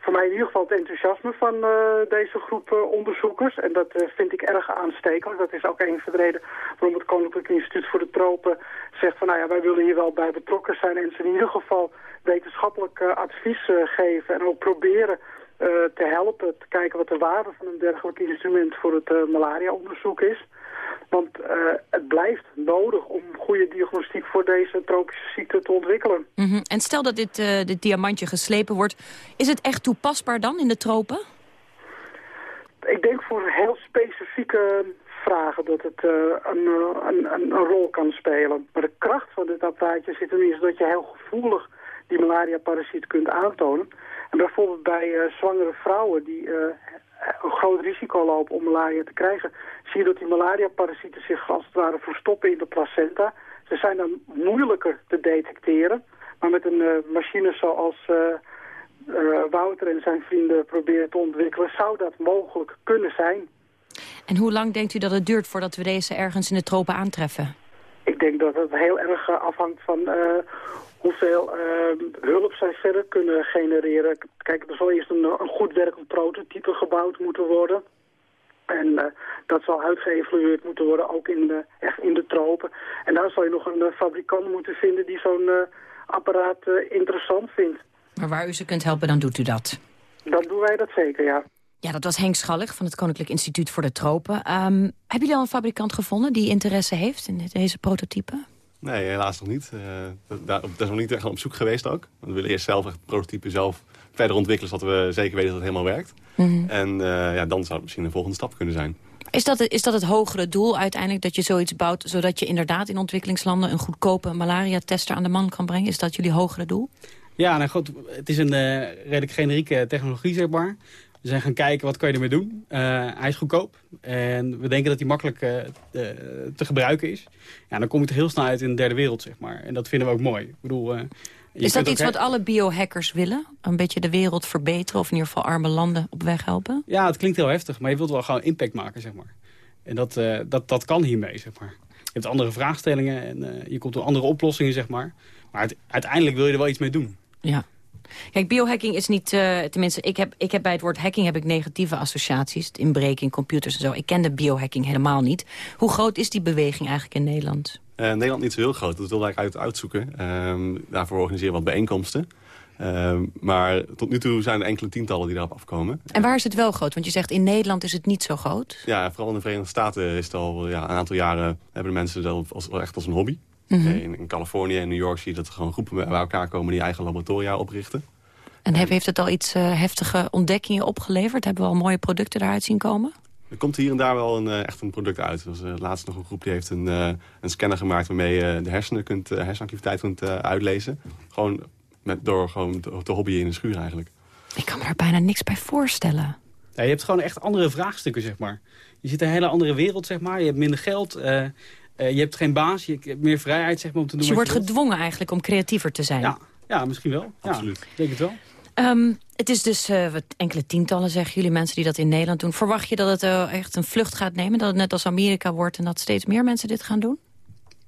voor mij in ieder geval het enthousiasme van eh, deze groep eh, onderzoekers. En dat eh, vind ik erg aanstekelijk. Dat is ook een van de redenen waarom het Koninklijk Instituut voor de Tropen zegt van... nou ja, wij willen hier wel bij betrokken zijn en ze in ieder geval wetenschappelijk advies geven. En ook proberen te helpen, te kijken wat de waarde van een dergelijk instrument voor het malaria-onderzoek is. Want eh, het blijft nodig om goede diagnostiek voor deze tropische ziekte te ontwikkelen. Mhm. En stel dat dit, eh, dit diamantje geslepen wordt. Is het echt toepasbaar dan in de tropen? Ik denk voor heel specifieke vragen dat het eh, een, een, een, een rol kan spelen. Maar de kracht van dit apparaatje zit erin is dat je heel gevoelig die malaria-parasiet kunt aantonen. En bijvoorbeeld bij zwangere vrouwen die een groot risico lopen om malaria te krijgen, zie je dat die malaria-parasieten zich als het ware verstoppen in de placenta. Ze zijn dan moeilijker te detecteren, maar met een eh, machine zoals eh, eh, Wouter en zijn vrienden proberen te ontwikkelen, zou dat mogelijk kunnen zijn. En hoe lang denkt u dat het duurt voordat we deze ergens in de tropen aantreffen? Ik denk dat het heel erg eh, afhangt van eh, hoeveel eh, hulp zij verder kunnen genereren. Kijk, er zal eerst een, een goed werkend prototype gebouwd moeten worden. En eh, dat zal uitgeëvalueerd moeten worden, ook in de, echt in de tropen. En dan zal je nog een eh, fabrikant moeten vinden die zo'n eh, apparaat eh, interessant vindt. Maar waar u ze kunt helpen, dan doet u dat. Dan doen wij dat zeker, ja. Ja, dat was Henk Schallig van het Koninklijk Instituut voor de Tropen. Ehm, hebben jullie al een fabrikant gevonden die interesse heeft in deze prototype? Nee, helaas nog niet. Eh, daar, daar zijn we niet echt op zoek geweest ook. Want we willen eerst zelf echt het prototype zelf verder ontwikkelen... zodat we zeker weten dat het helemaal werkt. Mhm. En eh, ja, dan zou het misschien een volgende stap kunnen zijn. Is dat, het- is dat het hogere doel uiteindelijk, dat je zoiets bouwt... zodat je inderdaad in ontwikkelingslanden een goedkope malaria-tester aan de man kan brengen? Is dat jullie hogere doel? Ja, nou goed, het is een eh, redelijk generieke technologie, zeg maar. We zijn gaan kijken, wat kan je ermee doen? Eh, hij is goedkoop en we denken dat hij makkelijk eh, te gebruiken is. Ja, dan kom je er heel snel uit in de derde wereld, zeg maar. En dat vinden we ook mooi. Ik bedoel, eh, Is dat iets wat alle biohackers willen? Een beetje de wereld verbeteren of in ieder geval arme landen op weg helpen? Ja, het klinkt heel heftig, maar je wilt wel gewoon impact maken, zeg maar. En dat, dat, dat kan hiermee, zeg maar. Je hebt andere vraagstellingen en je komt door andere oplossingen, zeg maar. Maar het- uiteindelijk wil je er wel iets mee doen. Ja. Kijk, biohacking is niet... eh, tenminste, ik heb, ik heb bij het woord hacking heb ik negatieve associaties. Het inbreken in computers en zo. Ik kende biohacking helemaal niet. Hoe groot is die beweging eigenlijk in Nederland? Eh, Nederland niet zo heel groot, dat we eigenlijk uit, uitzoeken. Ehm, daarvoor organiseren we wat bijeenkomsten. Ehm, maar tot nu toe zijn er enkele tientallen die daarop afkomen. En waar is het wel groot? Want je zegt in Nederland is het niet zo groot. Ja, vooral in de Verenigde Staten is het al ja, een aantal jaren... hebben de mensen dat als, echt als een hobby. Mhm. In, in Californië en New York zie je dat er gewoon groepen bij elkaar komen... die eigen laboratoria oprichten. En heb- heeft het al iets eh, heftige ontdekkingen opgeleverd? Hebben we al mooie producten daaruit zien komen? Er komt hier en daar wel een, eh, echt een product uit. Er was eh, laatst nog een groep die heeft een, een scanner gemaakt... waarmee je de hersenen kunt, eh, hersenactiviteit kunt eh, uitlezen. Gewoon met, door gewoon te, te hobbyen in een schuur eigenlijk. Ik kan me daar bijna niks bij voorstellen. Ja, je hebt gewoon echt andere vraagstukken, zeg maar. Je zit in een hele andere wereld, zeg maar. Je hebt minder geld, eh, je hebt geen baas, je hebt meer vrijheid zeg maar, om te doen Dus je wordt gedwongen eigenlijk om creatiever te zijn. Ja, ja misschien wel. Absoluut. ik denk het wel. Ehm, het is dus eh, wat enkele tientallen, zeggen jullie, mensen die dat in Nederland doen. Verwacht je dat het eh, echt een vlucht gaat nemen? Dat het net als Amerika wordt en dat steeds meer mensen dit gaan doen?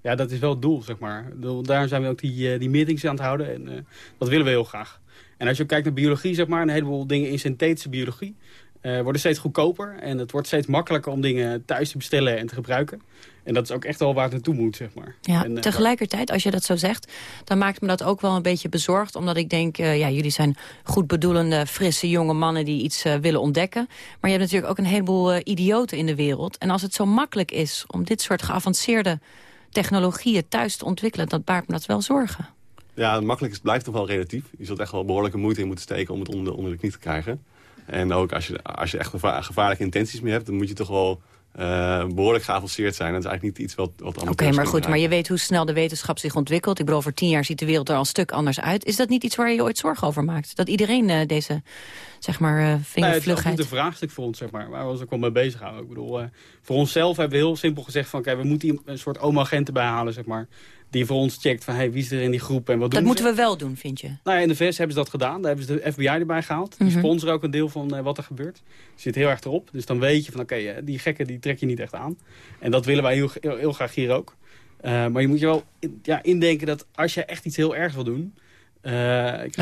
Ja, dat is wel het doel, zeg maar. Ik bedoel, Daar zijn we ook die, eh, die meetings aan het houden. En eh, dat willen we heel graag. En als je ook kijkt naar biologie, zeg maar, een heleboel dingen in synthetische biologie... eh, worden steeds goedkoper. En het wordt steeds makkelijker om dingen thuis te bestellen en te gebruiken. En dat is ook echt wel waar het naartoe moet, zeg maar. Ja, En, eh, tegelijkertijd, als je dat zo zegt, dan maakt me dat ook wel een beetje bezorgd. Omdat ik denk, eh, ja, jullie zijn goed bedoelende, frisse jonge mannen die iets willen ontdekken. Maar je hebt natuurlijk ook een heleboel idioten in de wereld. En als het zo makkelijk is om dit soort geavanceerde technologieën thuis te ontwikkelen, dat baart me dat wel zorgen. Ja, makkelijk is, blijft toch wel relatief. Je zult echt wel behoorlijke moeite in moeten steken om het onder, onder de knie te krijgen. En ook als je, als je echt geva- gevaarlijke intenties mee hebt, dan moet je toch wel eh, behoorlijk geavanceerd zijn. Dat is eigenlijk niet iets wat, wat Oké, maar goed, maar je weet hoe snel de wetenschap zich ontwikkelt. Ik bedoel, over tien jaar ziet de wereld er al een stuk anders uit. Is dat niet iets waar je je ooit zorgen over maakt? Dat iedereen eh, deze, zeg maar, eh Nee, het is vingervlugheid... een vraagstuk voor ons, zeg maar. Waar we ons ook wel mee bezig houden. Ik bedoel, eh, voor onszelf hebben we heel simpel gezegd van... Oké, we moeten hier een soort oma-agent erbij halen, zeg maar. Die voor ons checkt van, hey, wie is er in die groep en wat doen dat ze? moeten we wel doen, vind je? Nou ja, in de VS hebben ze dat gedaan. Daar hebben ze de FBI erbij gehaald. Die Mhm. sponsoren ook een deel van eh, wat er gebeurt. Zit heel erg erop. Dus dan weet je van, oké, eh, die gekken die trek je niet echt aan. En dat willen wij heel, heel, heel graag hier ook. Eh, maar je moet je wel in- ja, indenken dat als je echt iets heel ergs wil doen... Dan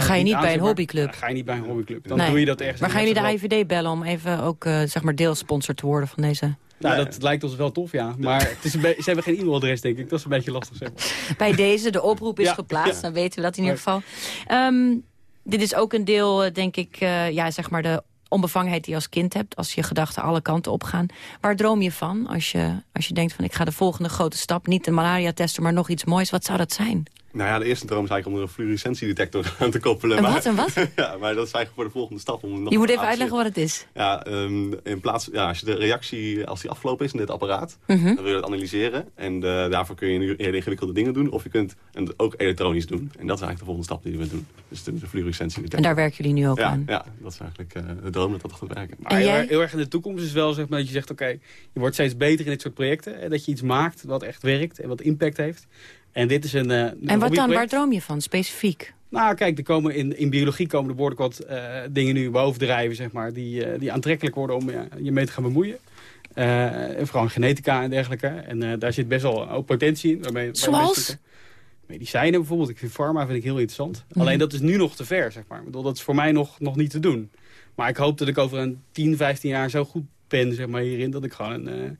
ga je niet bij een hobbyclub. Dan ga je niet bij een hobbyclub. Dan Nee. doe je dat ergens. Maar gaan jullie de. IVD bellen om even ook, zeg maar, deelsponsor te worden van deze... Nou, dat lijkt ons wel tof, ja. Maar het is een ze hebben geen e-mailadres, denk ik. Dat is een beetje lastig, zeg maar. Bij deze, de oproep is Ja, geplaatst, ja. dan weten we dat in ieder geval. Ehm, dit is ook een deel, eh, denk ik, eh, ja, zeg maar de onbevangenheid die je als kind hebt. Als je gedachten alle kanten opgaan. Waar droom je van als je, als je denkt van ik ga de volgende grote stap... niet de malaria testen, maar nog iets moois. Wat zou dat zijn? Nou ja, de eerste droom is eigenlijk om er een fluorescentiedetector aan te koppelen. Een maar, wat, een wat? ja, maar dat is eigenlijk voor de volgende stap. Om nog Je moet even uitleggen wat het is. Ja, ehm, in plaats, ja, als je de reactie, als die afgelopen is in dit apparaat, Mhm. dan wil je dat analyseren. En eh, daarvoor kun je nu hele ingewikkelde dingen doen. Of je kunt het ook elektronisch doen. En dat is eigenlijk de volgende stap die we doen. Dus de, de fluorescentiedetector. En daar werken jullie nu ook ja, aan. Ja, dat is eigenlijk eh, de droom dat dat gaat werken. Maar heel, erg- heel erg in de toekomst is wel zeg maar, dat je zegt... oké, je wordt steeds beter in dit soort projecten. En dat je iets maakt wat echt werkt en wat impact heeft. En dit is een, een En wat dan? Waar droom je van, specifiek? Nou, kijk, er komen in, in biologie komen er behoorlijk wat eh, dingen nu bovendrijven, zeg maar, die, eh, die aantrekkelijk worden om ja, je mee te gaan bemoeien. En vooral in genetica en dergelijke. En daar zit best wel ook potentie in. Waarmee, waar Zoals? medicijnen bijvoorbeeld. Ik vind pharma vind ik heel interessant. Mhm. Alleen dat is nu nog te ver, zeg maar. Ik bedoel, dat is voor mij nog, nog niet te doen. Maar ik hoop dat ik over een 10, 15 jaar zo goed ben, zeg maar, hierin... dat ik gewoon een, eh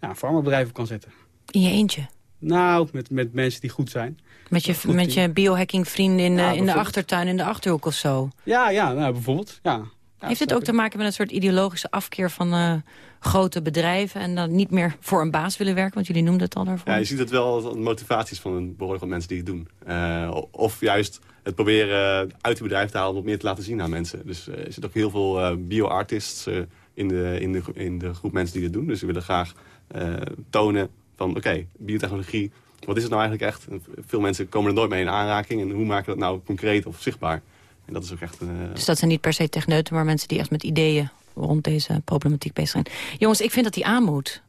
ja, een farmabedrijf op kan zetten. In je eentje? Nou, met, met mensen die goed zijn. Met je, Goed met je biohacking vrienden in, de- Ja, in de achtertuin, in de Achterhoek of zo? Ja, ja nou, bijvoorbeeld. Ja. Heeft het ook te maken met een soort ideologische afkeer van eh, grote bedrijven... en dan niet meer voor een baas willen werken? Want jullie noemden het al daarvoor. Ja, je ziet het wel als een motivaties van een behoorlijk wat mensen die het doen. Eh, of juist het proberen uit het bedrijf te halen om wat meer te laten zien aan mensen. Dus eh, er zitten ook heel veel eh, bio-artists eh, in, de, in, de, in de groep mensen die dit doen. Dus ze willen graag eh, tonen van oké, biotechnologie, wat is het nou eigenlijk echt? En veel mensen komen er nooit mee in aanraking. En hoe maken we dat nou concreet of zichtbaar? En dat is ook echt... eh, Dus dat zijn niet per se techneuten, maar mensen die echt met ideeën... rond deze problematiek bezig zijn. Jongens, ik vind dat die aan moet.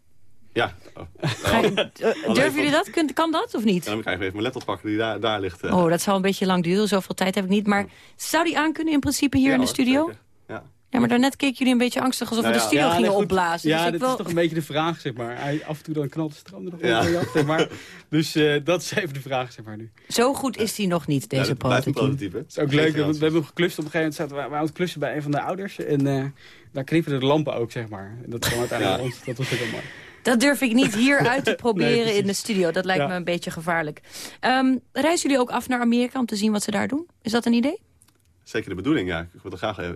ja. Oh. Je- eh, durven jullie dat? Kun- Kan dat of niet? Dan moet ik even mijn laptop pakken die daar, daar ligt. eh. Oh, dat zal een beetje lang duren. Zoveel tijd heb ik niet. Maar zou die aan kunnen in principe hier Ja, in de studio? zeker. Ja. Ja, maar daarnet keken jullie een beetje angstig alsof we de studio gingen nee, goed. opblazen. Ja, dus ik dat wil... is toch een beetje de vraag, zeg maar. Hij, af en toe dan knalt de stroom er nog Ja. wel mee af, zeg maar. Dus eh, dat is even de vraag, zeg maar, nu. Zo goed is die nog niet, deze prototype. prototype. Het is ook leuk, want we hebben geklust op een gegeven moment. Zaten we, we aan het klussen bij een van de ouders. En eh, daar knipperen de lampen ook, zeg maar. En dat kwam uiteindelijk Ja. ons. Dat was ook wel mooi. Dat durf ik niet hier uit te proberen in de studio. Dat lijkt Ja. me een beetje gevaarlijk. Ehm, reizen jullie ook af naar Amerika om te zien wat ze daar doen? Is dat een idee? Zeker de bedoeling, ja. Ik wil er graag eh,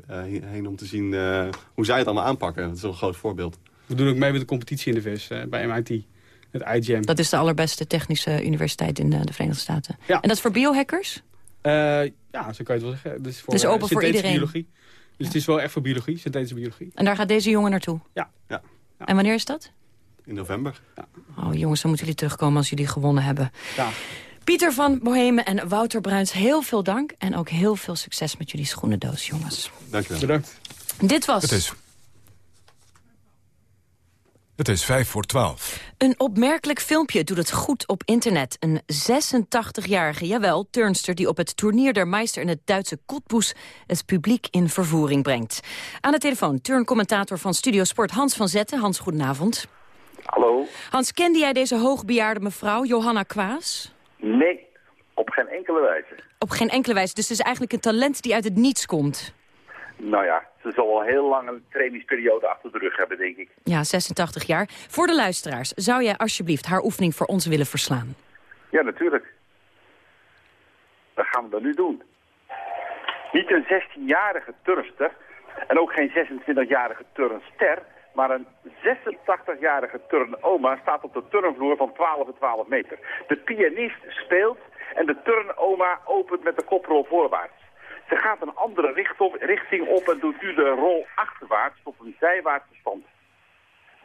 heen om te zien eh, hoe zij het allemaal aanpakken. Dat is wel een groot voorbeeld. We doen ook mee met de competitie in de VS eh, bij MIT. Het iGEM. Dat is de allerbeste technische universiteit in de Verenigde Staten. Ja. En dat is voor biohackers? Eh, ja, zo kan je het wel zeggen. Dus, voor, Dus open voor iedereen? biologie. Dus het is wel echt voor biologie, synthetische biologie. En daar gaat deze jongen naartoe? Ja. ja. En wanneer is dat? In november. Oh jongens, dan moeten jullie terugkomen als jullie gewonnen hebben. Ja. Pieter van Bohemen en Wouter Bruins, heel veel dank. En ook heel veel succes met jullie schoenendoos, jongens. Dank je wel. Bedankt. Dit was Het is... Het is vijf voor twaalf. een opmerkelijk filmpje doet het goed op internet. Een 86-jarige, jawel, turnster die op het Tournier der Meister... in het Duitse Cottbus het publiek in vervoering brengt. Aan de telefoon turncommentator van Studio Sport Hans van Zetten. Hans, goedenavond. Hallo? Hans, kende jij deze hoogbejaarde mevrouw, Johanna Kwaas? Nee, op geen enkele wijze. Op geen enkele wijze. Dus het is eigenlijk een talent die uit het niets komt. Nou ja, ze zal al heel lang een trainingsperiode achter de rug hebben, denk ik. Ja, 86 jaar. Voor de luisteraars, zou jij alsjeblieft haar oefening voor ons willen verslaan? Ja, natuurlijk. Dat gaan we dan nu doen. Niet een 16-jarige turnster en ook geen 26-jarige turnster, maar een 86-jarige turnoma staat op de turnvloer van 12 en 12 meter. De pianist speelt en de turnoma opent met de koprol voorwaarts. Ze gaat een andere richting, op en doet nu de rol achterwaarts tot een zijwaartse stand.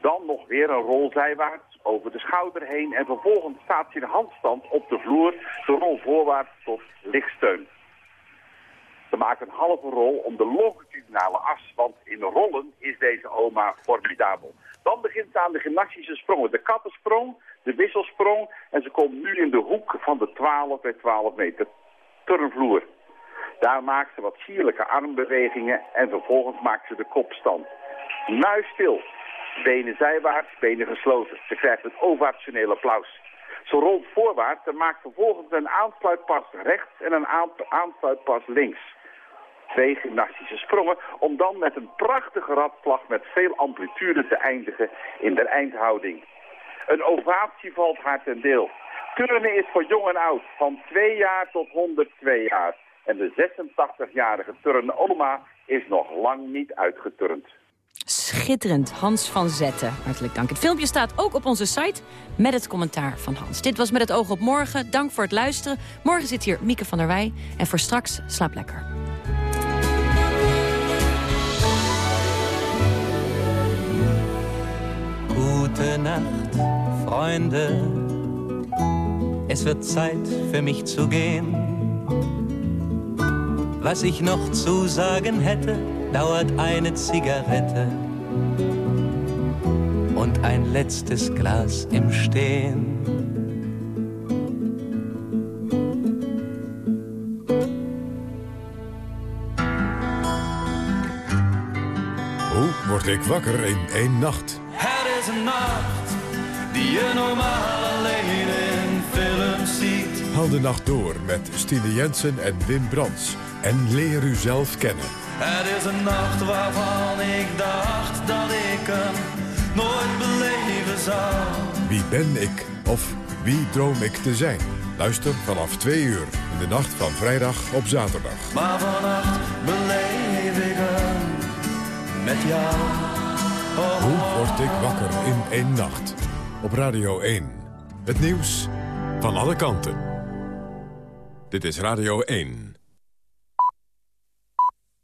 Dan nog weer een rol zijwaarts over de schouder heen en vervolgens staat ze in handstand op de vloer de rol voorwaarts tot lichtsteun. Ze maakt een halve rol om de longitudinale as, want in rollen is deze oma formidabel. Dan begint ze aan de gymnastische sprongen. De kattensprong, de wisselsprong en ze komt nu in de hoek van de 12 bij 12 meter turnvloer. Daar maakt ze wat sierlijke armbewegingen en vervolgens maakt ze de kopstand. Muisstil. Benen zijwaarts, benen gesloten. Ze krijgt een ovationeel applaus. Ze rolt voorwaarts en maakt vervolgens een aansluitpas rechts en een aan- aansluitpas links. Twee gymnastische sprongen om dan met een prachtige radslag met veel amplitude te eindigen in de eindhouding. Een ovatie valt haar ten deel. Turnen is voor jong en oud, van 2 jaar tot 102 jaar. En de 86-jarige turnoma is nog lang niet uitgeturnd. Schitterend, Hans van Zetten. Hartelijk dank. Het filmpje staat ook op onze site met het commentaar van Hans. Dit was Met het oog op morgen. Dank voor het luisteren. Morgen zit hier Mieke van der Wij. En voor straks, slaap lekker. Gute Nacht, Freunde. Es wird Zeit für mich zu gehen. Was ich noch zu sagen hätte, dauert eine Zigarette und ein letztes Glas im Stehen. Hoe word ik wakker in één nacht? Is een nacht die je normaal alleen in films ziet. Haal de nacht door met Stine Jensen en Wim Brands. En leer u zelf kennen. Het is een nacht waarvan ik dacht dat ik hem nooit beleven zou. Wie ben ik? Of wie droom ik te zijn? Luister vanaf twee uur in de nacht van vrijdag op zaterdag. Maar vannacht beleef ik hem. met jou. Hoe word ik wakker in één nacht? Op Radio 1. Het nieuws van alle kanten. Dit is Radio 1.